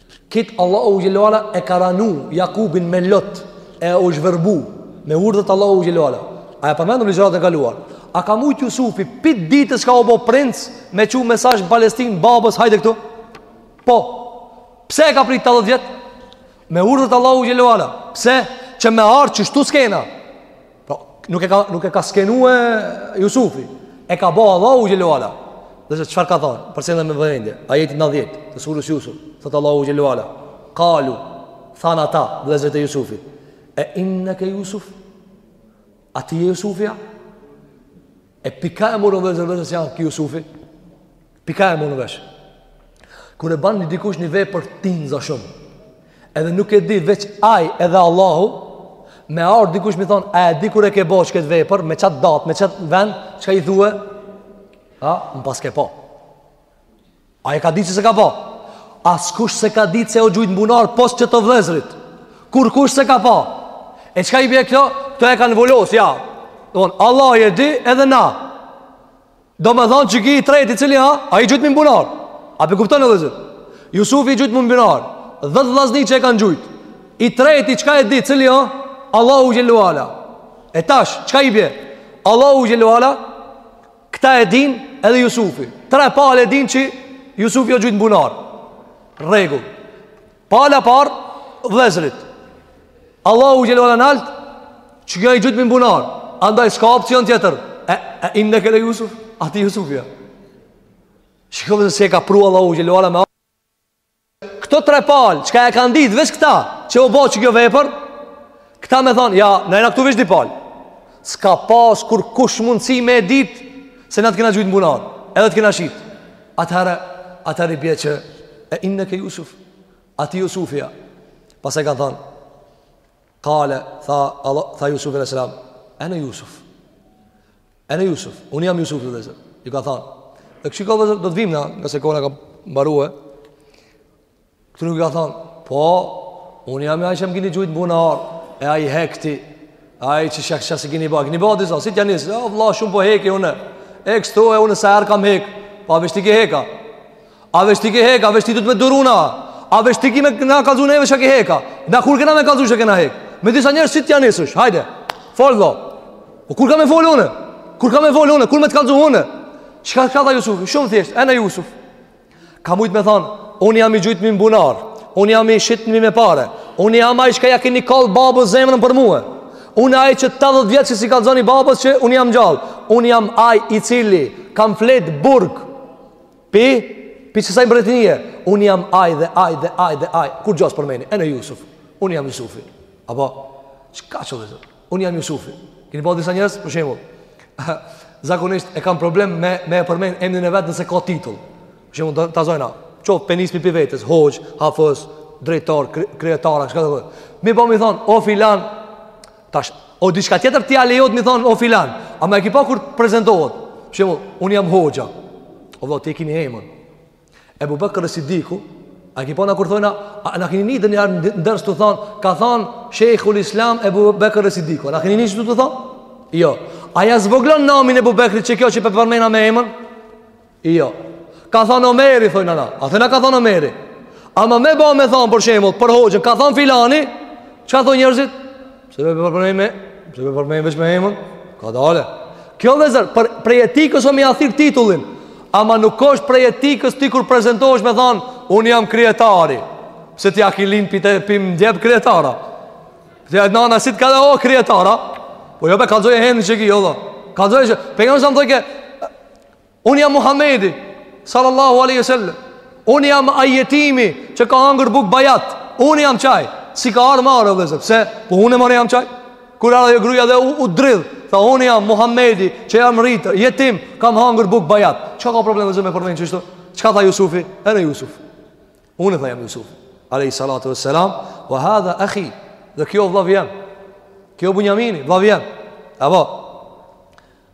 Kit Allahu xhelle ue ala e ka ranu Jakubin me lot e u zhverbu me urdhër t'Allahut xhelle ue ala. A e përmendëm n'ligjëratën e kaluar? A ka mujt Jusufi pi ditës ka u bo princ me çu mesazh në Palestinë babës hajde këtu? Po. Pse e ka prit 80 vjet? Me urdhër t'Allahut xhelle ue ala. Pse? Që me ardh qështu skena. Po, nuk e ka nuk e ka skenue Jusufi. E ka bo Allahu xhelle ue ala. Vllezër çfarë ka thënë? Përcillni me vëmendje. Ajeti 90 të surës Jusuf, thot Allahu xhelle ue ala. Qalu than ata vëllezërit e Jusufit. E innaka Jusuf? A ti je Jusufi a? E pi kah e morën vëllezër vëllezër se â ki Jusufi? Pi kah e morën vesh. Kur e ban dikush një vepër tinëza shumë, edhe nuk e di veç aj edhe Allahu, me ardh dikush mi thonë, e di kur e ke bo qëtë vepër, me qat datë, me qat vend, çka i thue? A, më paske pa. Aj e ka dit që s'e ka pa askush, s'e ka dit që o gjujt në bunar pos qëta vllezërit. Kurkush s'e ka pa. E çka i bje kjo? Këto e kanë vulos, ja. Domethon, Allahu e di edhe na. Do me thonë që ki i treti cili â, ai i gjujtmi n'bunar. A po kuptoni vllezër? Jusufi i gjujtmi n'bunar. Dhet vllaznit që e kanë gjujt. I treti çka e di cili â, Allahu xhelle ue ala. E tash, çka i bje? Allahu xhelle ue ala, këta e din edhe Jusufi. Tre palë e din që Jusufi o gjujt m'bunar. Rregull. Pala e parë vëllezërit. Allahu xhelle ve ala nalt, çka i gjujtmi mbunar. Andaj s'ka opsion tjetër. E, e inneke le Jusuf, a ti Jusufi a. Shikove se e ka pru Allahu xhelle ve ala me Këto tre palë, çka e kanë ditë veç këta, që u bo kjo vepër? Këta me thonë, ja, na jena këtu veç dy palë. S'ka pas kurkush mundsi me ditë se na të kena gjujt mbunar. Edhe të kena shit. Atëherë, atëherë i bje që E inneke Jusuf A ti Jusufi a Pastaj ka thonë Kale, tha, Allah, tha Jusufi alejhi selam Ene Jusuf Ene Jusuf Unë jam Jusufi vëllezër Ju ka thonë E kështu ka vëllezër Do të vim na Ngase koha na ka mbarue Këtë nuk i ka thonë, po, unë jam ai që më kini gjujt n'bunar, ai hekti, ai që çka çka s'i kini ba, kini ba disa, si t'ja nisë, o vlla, shumë po heki, unë, e kështu e unë sa herë kam hek, pa po, veç ti ki hek a, a veç ti ki hek a, veç ty duhet me duru na, a veç ti ki me na kallzu neve çka ki hek a, na kur kena me kallzu çka kena hek, me disa njerëz si t'ja nisësh, hajde, fol vlla, po kur kam me folë unë, kur kam me folë unë, kur me t'kallzu unë, çka ka thanë Jusufi, shumë thjesht, ene Jusuf, Ka mujtë me thonë, unë jam i gjujtmi mbunar, unë jam i shitmi me pare, unë jam ai çka ja kini kall babës zemrën për mue, unë ai që tetdhetë vjet që s'i kallzoni babës që unë jam gjallë, unë jam ai i cili kam fletë n'burg, pi, pi kësaj mbretnije, unë jam ai dhe ai dhe ai dhe ai, kurgja s'përmeni, ene Jusuf, unë jam Jusufi, apo, çka vëllezër? Unë jam Jusufi. Keni pa disa njerëz, për shembull, zakonisht e kanë problem me me e përmend emrin e vet nëse ka titull. Për shembull, ta zojna. Ço p'e nismi pi vetes, hoxhë, hafëz, drejtor, kryetar, çkado. Me ba m'i thon, o filan, tash, o diçka tjetër ti a lejohet m'i thon o filan. Ama e ki pa kur prezantohet? Për shembull, unë jam hoxha. O vlla, ti e ki ni emër. Ebu Bekr Sidiku, a ki pa na kur thojna, a na kini ni ndonjëherë në ders tu thonë, ka thonë Shejhul Islam Ebu Bekr Sidiku, a na kini ni tu thonë? Jo. A ja zvoglon namin Ebu Bekrit që kjo që p'e përmena me emën? Jo. Ka thonë Omeri, thojna na, a thojna ka thonë Omeri. Ama me ba me thonë për shemull, për hoxhën, ka thonë filani, çka thonë njerëzit? Pse p'e përmen me? Pse p'e përmen veç me emën? Kadale. Kjo vëllezër, po, prej etikës o me ja thirrë titullin. Ama nuk është prej etikës ti kur prezentohesh me thonë, unë jam kryetari. Pse ti a ki lind pi, pi n'djep kryetar a. Ti e nana, si të ka dhe o kryetar a? Po jo be, kallzoje emnin që ki, jo dhe. Kallzoje që, për nga më sa më thëjke, Unë jam Muhamedi sallallahu alaihi wasallam. Unë jam ai jetimi që ka hangër bukë bajat. Unë jam çaj. S'i ka ardh marre vllezër? Pse? Po unë më jam çaj. Kur ardhi ajo gruaja dhe u, u dridh, tha unë jam Muhamedi që jam rrit, jetim, kam hangër bukë bajat. Çka ka problem vllezër me përmend çështë? Çka tha Jusufi? Ene Jusuf. Unë tha jam Jusuf. Alayhi salatu wassalam, wa hadha akhi. Dhe kjo vllau jem. Kjo Bunjamini, vllau jem. Apo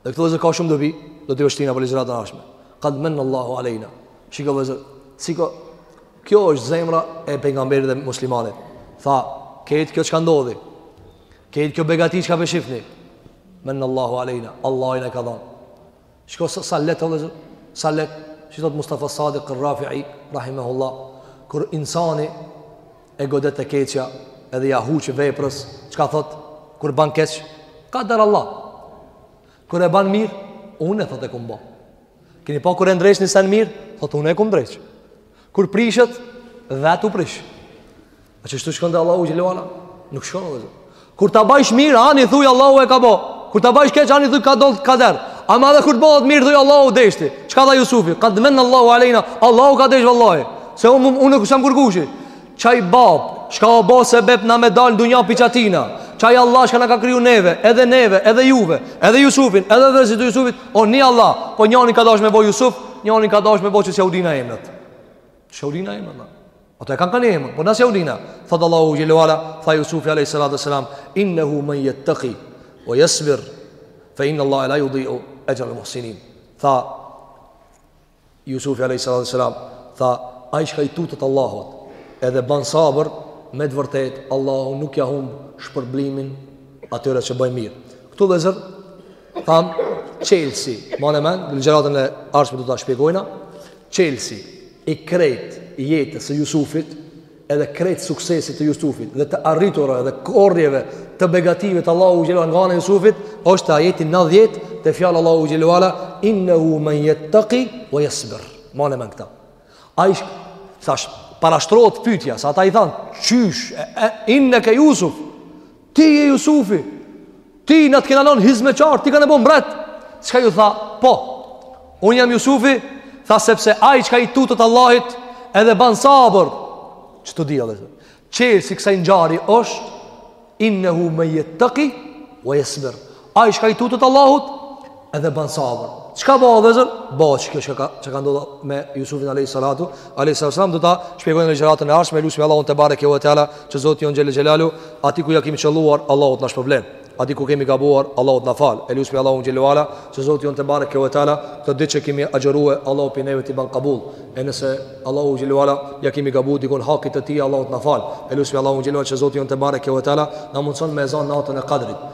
Dhe këtu vllezër ka shumë dobi, do t'i vështina për ligjëratën e ardhme. Qad menne Allahu alejna. Shiko vllezër, shiko, kjo është zemra e pejgamberit dhe muslimanit. Tha, krejt kjo çka ndodhi, krejt kjo begati çka pe shifni, menne Allahu alejna, Allahi na ka dhanë. Shiko sa, sa lehtë, vllezër, sa lehtë, që thotë Mustafa Sadiq Rafi'i, Rahimehullah, kur insani e godet e keqja edhe ja huq veprës çka thot kur ban keq kadar Allah kur e ban mirë unë e thot e kum bo kini pa kur e ndreq një sen mirë thot unë e kum ndreq kur prishet vet u prish a qështu shkon te Allahu xhel-le ve ala nuk shkon vllezër Kur ta bajsh mirë, ani thuj Allahu e ka bo. Kur ta bajsh keq, ani thuj ka dal kader. Ama edhe kur të bëhet mirë, thuj Allahu deshti. Çka tha Jusufi? Qad menne Allahu alejna. Allahu ka desh vallahi. Se unë unë nuk jam kurkushi. Çaj babë, çka o bo sebep na me dal n'dunja piçatina. Çaj Allah çka na ka kriju neve, edhe neve, edhe juve, edhe Jusufin, edhe vllezërit e Jusufit, o ni Allah, po njani ka dash me bo Jusuf, njani ka dash me bo që s'jau dina emnat. S'jau dina emnat. Ata kanë, kanë emna. Po na s'jau dina, thotë Allahu xhel-le ve ala, tha Jusufi a.s. Innehu men jetteki ve jasbir, fe innallahe la judi'u exhrel muhsinin. Tha Jusufi a.s. Tha, ai çka i tutet Allahut, edhe ban sabër, me të vërtetë, Allahu nuk ja humb shpërblimin atyre që bëjnë mirë. Këtu vllezër, Tham çelsi, mane n'mend, n'ligjëratën e ardhme do ta shpjegojna, çelsi i krejt jetës së Jusufit, edhe krejt suksesit të Jusufit, dhe të arriturave edhe korrjeve të begative të Allahu xhel-le ve ala nga ana e Jusufit, është te ajeti nandhjetë te fjala e Allahut xhel-le ve ala, innehu men jetteki ve jasbir, mane n'mend këta. Ai, tash parashtrohet pytja, se ata i thanë, qysh, e inneke Jusuf, Ti je Jusufi. Ti na të kena lon hizmeqar, ti kenke bo mbret. Çka ju tha? Po. Un jam Jusufi, tha sepse ai çka i tutet Allahit, edhe ban sabër. Çto dy edhe. Çelsi i kësaj ngjarje është innehu men jettaki wa yasbir. Ai çka i tutet Allahut edhe ban sabër. Çka bëu vëzër? Bëu çka çka çka ndodhur me Yusufin alayhi salatu, alayhi salam do ta shpjegojmë në ligjëratën e ardhshme. Lutemi Allahun tebareke ve teala, që Zoti jonë xhel-le xhelaluhu, aty ku ja kemi qëlluar Allahu të na shpërblen. Aty ku kemi gabuar, Allahu të na fal. E lusim Allahun xhel-le ve ala, që Zoti jonë tebareke ve teala, këto ditë që kemi agjëruar, Allahu prej neve t'i ban kabul. E nëse Allahut xhel-le ve ala, ja kemi gabuar dikun hakit të tij, Allahu të na fal. E lusim Allahun xhel-le ve ala, që Zoti jonë tebareke ve teala, na mundson me zanë natën e Kadrit.